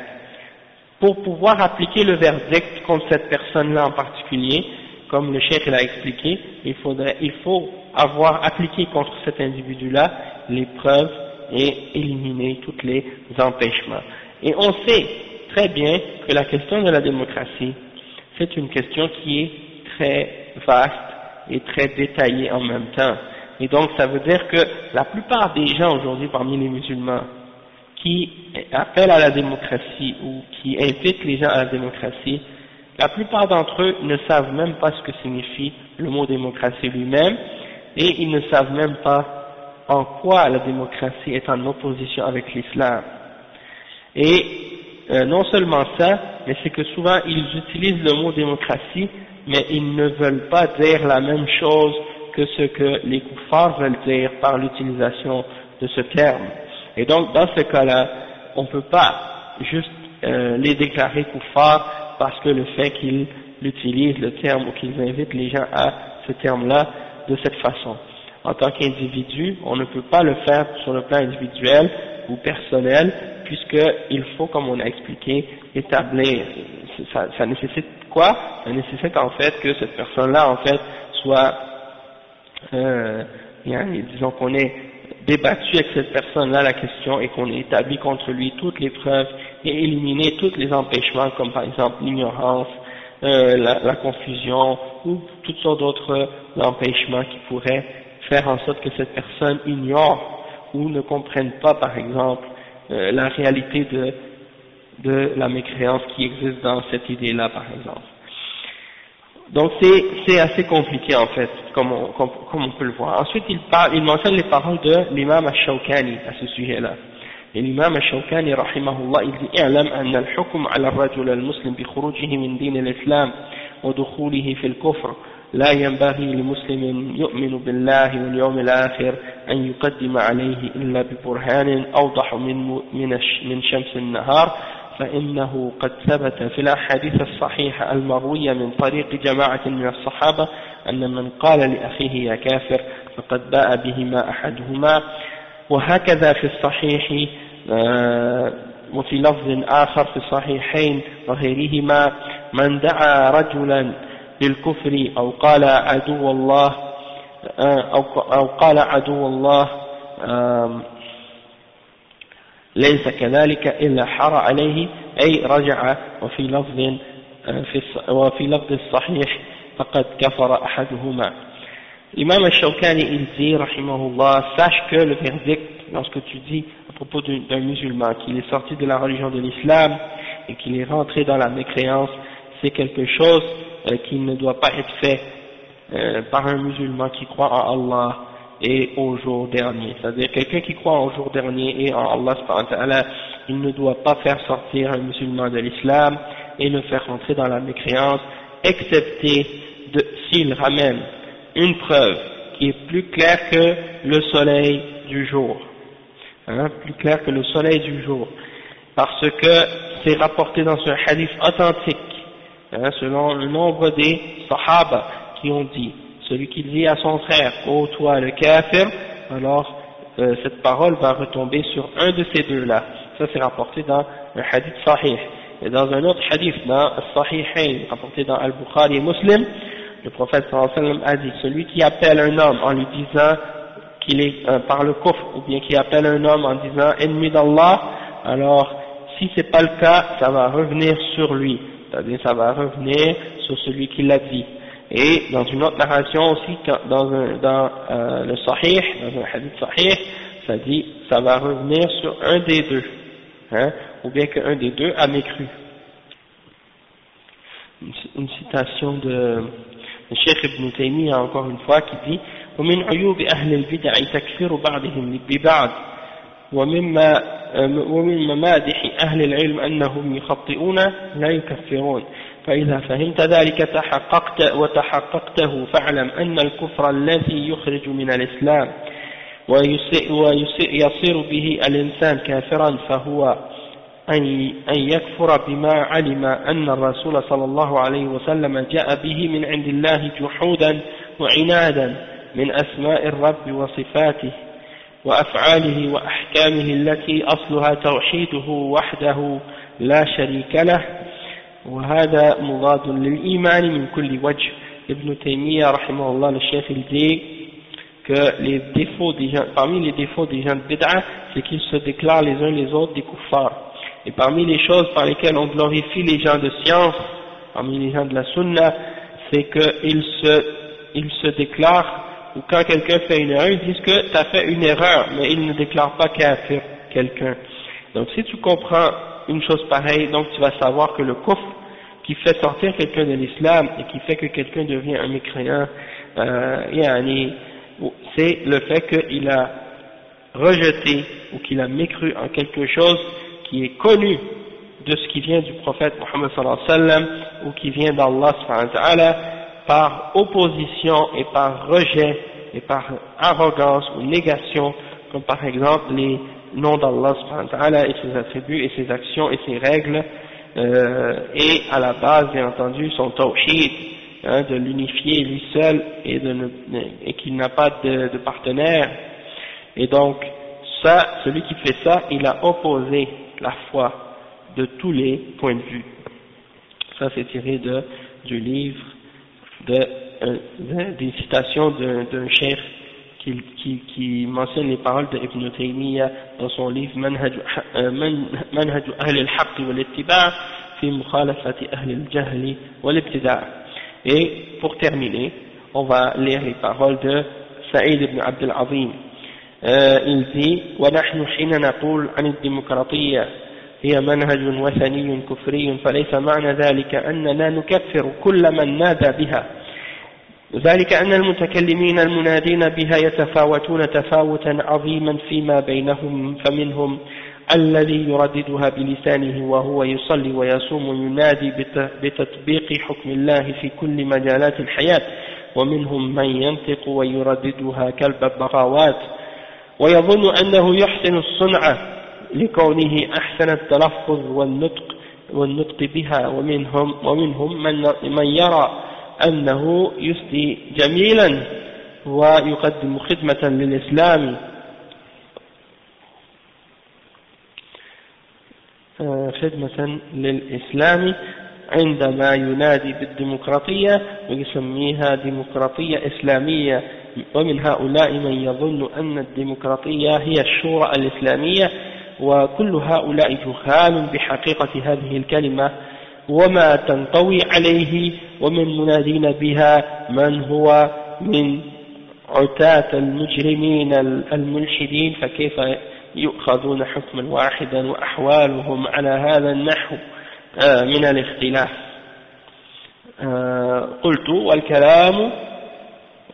Speaker 2: Pour pouvoir appliquer le verdict contre cette personne-là en particulier, comme le chef l'a expliqué, il, faudrait, il faut avoir appliqué contre cet individu-là les preuves et éliminer tous les empêchements. Et on sait très bien que la question de la démocratie, c'est une question qui est très vaste et très détaillée en même temps. Et donc ça veut dire que la plupart des gens aujourd'hui parmi les musulmans qui appellent à la démocratie ou qui invitent les gens à la démocratie, la plupart d'entre eux ne savent même pas ce que signifie le mot démocratie lui-même et ils ne savent même pas en quoi la démocratie est en opposition avec l'islam. Et euh, non seulement ça, mais c'est que souvent ils utilisent le mot démocratie, mais ils ne veulent pas dire la même chose que ce que les koufars veulent dire par l'utilisation de ce terme. Et donc, dans ce cas-là, on ne peut pas juste euh, les déclarer koufars parce que le fait qu'ils utilisent le terme ou qu'ils invitent les gens à ce terme-là de cette façon. En tant qu'individu, on ne peut pas le faire sur le plan individuel ou personnel, puisqu'il faut, comme on a expliqué, établir, ça, ça nécessite quoi? Ça nécessite en fait que cette personne-là, en fait, soit, euh, disons qu'on ait débattu avec cette personne-là la question et qu'on ait établi contre lui toutes les preuves et éliminé tous les empêchements, comme par exemple l'ignorance, euh, la, la, confusion ou toutes sortes d'autres empêchements qui pourraient faire en sorte que cette personne ignore ou ne comprenne pas, par exemple, euh, la réalité de, la mécréance qui existe dans cette idée-là, par exemple. Donc c'est assez compliqué en fait, comme on, peut le voir. Ensuite, il, parle, il mentionne les paroles de l'imam al-Shawkani à ce sujet-là. Et l'imam al-Shawkani, rahimahullah, il dit « I'lam anna al-hukm ala al-rajul al-muslim bi khurujihi min din al-islam wa dukhulihi fil kufr » لا ينبغي لمسلم يؤمن بالله واليوم الآخر أن يقدم عليه إلا ببرهان أوضح من, من شمس النهار فإنه قد ثبت في الأحاديث الصحيحة المروية من طريق جماعة من الصحابة أن من قال لأخيه يا كافر فقد باء بهما أحدهما. وهكذا في الصحيح آه، وفي لفظ آخر في الصحيحين وغيرهما من دعا رجلا بالكفر أو قال عدو الله آه، أو قال عدو الله ليس كذلك إلا حر عليه أي رجع وفي لفظ وفي لفظ الصحيح فقد كفر أحدهما Imam al-Shawkani, il dit, rahimahullah, sache que le verdict, lorsque tu dis à propos d'un musulman qu'il est sorti de la religion de l'islam et qu'il est rentré dans la mécréance, c'est quelque chose euh, qui ne doit pas être fait euh, par un musulman qui croit en Allah et au jour dernier. C'est-à-dire quelqu'un qui croit au jour dernier et en Allah, il ne doit pas faire sortir un musulman de l'islam et le faire rentrer dans la mécréance, excepté s'il ramène une preuve qui est plus claire que le soleil du jour. Hein, plus clair que le soleil du jour. Parce que c'est rapporté dans un hadith authentique, hein, selon le nombre des sahaba qui ont dit celui qui dit à son frère, ô toi le kafir, alors euh, cette parole va retomber sur un de ces deux-là. Ça c'est rapporté dans un hadith sahih. Et dans un autre hadith, dans Sahihain, rapporté dans Al-Bukhari et Muslim, le prophète sallallahu a dit, celui qui appelle un homme en lui disant qu'il est euh, par le coffre, ou bien qui appelle un homme en disant ennemi d'Allah, alors si c'est pas le cas, ça va revenir sur lui C'est-à-dire ça va revenir sur celui qui l'a dit. Et dans une autre narration aussi, dans, un, dans euh, le Sahih, dans un hadith Sahih, ça dit, ça va revenir sur un des deux, hein, ou bien qu'un des deux a mécru. Une, une citation de, de Cheikh Ibn Taymiyyah encore une fois qui dit ومن عيوب أهل البدع تكفير بعضهم ببعض ومما ومن ممادح أهل العلم أنهم يخطئون لا يكفرون. فإذا فهمت ذلك تحققت وتحققته فاعلم أن الكفر الذي يخرج من الإسلام ويصير به الإنسان كافرا فهو أن يكفر بما علم أن الرسول صلى الله عليه وسلم جاء به من عند الله جحودا وعنادا من أسماء الرب وصفاته. وأفعاله وأحكامه التي أصلها توحيده وحده لا شريك له وهذا مضاد للإيمان من كل وجه Ibn Taymiyyah, rahimahullah, le chef, il dit que les défauts des gens, parmi les défauts des gens de bid'a, c'est qu'ils se déclarent les uns les autres des kuffars. Et parmi les choses par lesquelles on glorifie les gens de science, parmi les gens de la sunna, c'est qu'ils se, ils se déclarent, ou quand quelqu'un fait une erreur, ils disent que tu as fait une erreur, mais ils ne déclarent pas kafir quelqu'un. Donc si tu comprends une chose pareille, donc tu vas savoir que le kufr qui fait sortir quelqu'un de l'islam et qui fait que quelqu'un devient un mécréant, euh, c'est le fait qu'il a rejeté ou qu'il a mécru en quelque chose qui est connu de ce qui vient du prophète Mohammed sallallahu alayhi wa sallam ou qui vient d'Allah par opposition et par rejet et par arrogance ou négation comme par exemple les noms d'Allah et ses attributs et ses actions et ses règles euh, et à la base bien entendu son tawhid hein, de l'unifier lui seul et, qu'il n'a pas de, de partenaire. Et donc, ça, celui qui fait ça, il a opposé la foi de tous les points de vue. Ça, c'est tiré de, du livre de, des citations d'un chef qui, qui, qui, mentionne les paroles de Ibn Taymiyyah dans son livre Manhaj Ahl al-Haqq wal-Ittiba' fi mukhalafati Ahl al-Jahl wal-Ibtida' Et pour terminer, on va lire les paroles de Saïd ibn Abdel Azim. Euh, il dit ونحن حين نقول عن الديمقراطية هي منهج وثني كفري فليس معنى ذلك أننا نكفر كل من نادى بها ذلك أن المتكلمين المنادين بها يتفاوتون تفاوتا عظيما فيما بينهم فمنهم الذي يرددها بلسانه وهو يصلي ويصوم وينادي بتطبيق حكم الله في كل مجالات الحياة ومنهم من ينطق ويرددها كالبغاوات ويظن أنه يحسن الصنعة لكونه أحسن التلفظ والنطق والنطق بها ومنهم ومنهم من من يرى أنه يسدي جميلا ويقدم خدمة للإسلام. آه، خدمة للإسلام عندما ينادي بالديمقراطية ويسميها ديمقراطية إسلامية. ومن هؤلاء من يظن أن الديمقراطية هي الشورى الإسلامية وكل هؤلاء جهال بحقيقة هذه الكلمة. وما تنطوي عليه ومن منادين بها من هو من عتاة المجرمين الملحدين فكيف يؤخذون حكما واحدا وأحوالهم على هذا النحو؟ آه، من الاختلاف. آه، قلت والكلام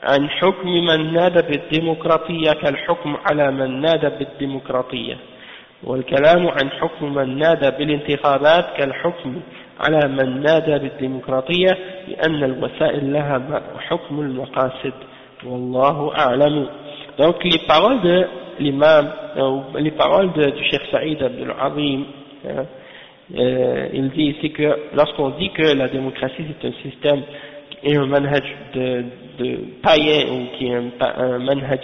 Speaker 2: عن حكم من نادى بالديمقراطية كالحكم على من نادى بالديمقراطية والكلام عن حكم من نادى بالانتخابات كالحكم على من نادى بالديمقراطية لأن الوسائل لها حكم المقاصد والله أعلم donc les paroles de l'imam les paroles de, du Cheikh Saïd Abdul Azim hein, euh, il dit ici que lorsqu'on dit que la démocratie c'est un système et un manhaj de, de païen ou qui est un, un manhaj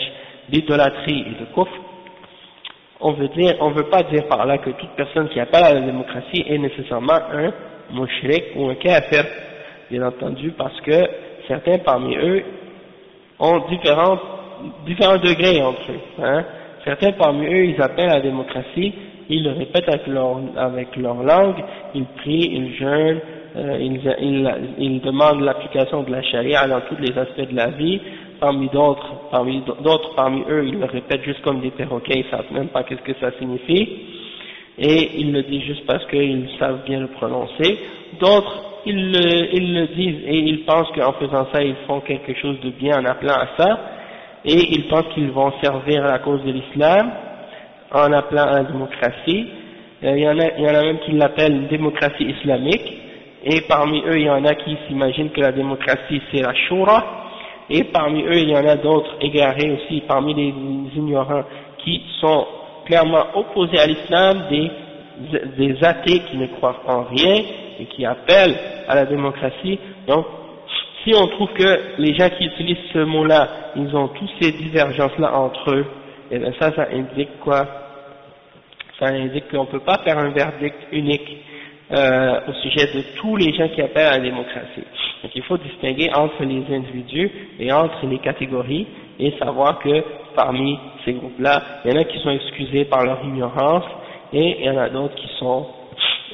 Speaker 2: d'idolâtrie et de kufr on veut dire, on veut pas dire par là que toute personne qui appelle à la démocratie est nécessairement un mushrik ou un kafir, bien entendu, parce que certains parmi eux ont différents, différents degrés entre eux. Hein. Certains parmi eux, ils appellent la démocratie, ils le répètent avec leur, avec leur langue, ils prient, ils jeûnent, euh, ils, ils, ils, demandent l'application de la charia dans tous les aspects de la vie, parmi d'autres, parmi d'autres parmi eux, ils le répètent juste comme des perroquets, ils savent même pas qu'est-ce que ça signifie, et ils le disent juste parce qu'ils savent bien le prononcer. D'autres, ils le, ils le disent et ils pensent qu'en faisant ça, ils font quelque chose de bien en appelant à ça, et ils pensent qu'ils vont servir la cause de l'islam en appelant à la démocratie. Euh, il y en a, il y en a même qui l'appellent démocratie islamique, et parmi eux, il y en a qui s'imaginent que la démocratie c'est la shura, et parmi eux, il y en a d'autres égarés aussi, parmi les ignorants, qui sont clairement opposés à l'islam, des, des athées qui ne croient en rien et qui appellent à la démocratie. Donc, si on trouve que les gens qui utilisent ce mot-là, ils ont toutes ces divergences-là entre eux, et eh bien ça, ça indique quoi? Ça indique qu'on ne peut pas faire un verdict unique euh, au sujet de tous les gens qui appellent à la démocratie. Donc il faut distinguer entre les individus et entre les catégories et savoir que parmi ces groupes-là, il y en a qui sont excusés par leur ignorance et il y en a d'autres qui sont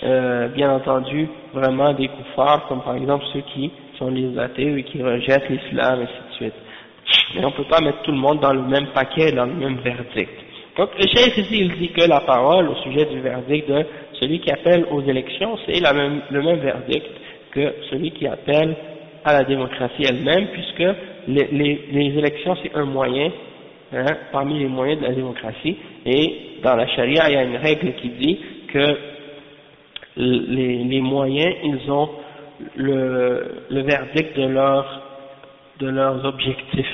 Speaker 2: euh, bien entendu vraiment des koufars, comme par exemple ceux qui sont les athées et qui rejettent l'islam, et ainsi de suite. Mais on ne peut pas mettre tout le monde dans le même paquet, dans le même verdict. Donc le chef ici, il dit que la parole au sujet du verdict de celui qui appelle aux élections, c'est le même verdict que celui qui appelle à la démocratie elle-même, puisque les, élections c'est un moyen hein, parmi les moyens de la démocratie, et dans la charia il y a une règle qui dit que les, moyens ils ont le, verdict de, leur, de leurs objectifs.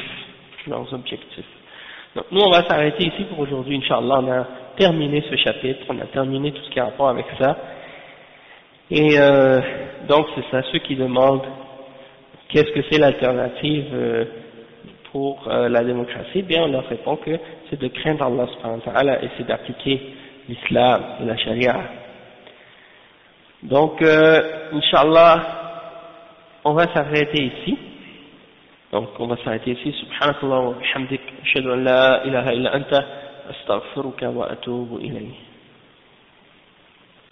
Speaker 2: Donc nous on va s'arrêter ici pour aujourd'hui, Inch'Allah, terminé ce chapitre, on a terminé tout ce qui a rapport avec ça. Et euh, donc c'est ça, ceux qui demandent qu'est-ce que c'est l'alternative euh, pour euh, la démocratie? Bien, on leur répond que c'est de craindre Allah et c'est d'appliquer l'islam et la charia. Donc, euh, Inch'Allah, on va s'arrêter ici. Donc, on va s'arrêter ici. Subhanakallah wa bihamdik. Ashhadu an la ilaha illa anta. أستغفرك وأتوب إليه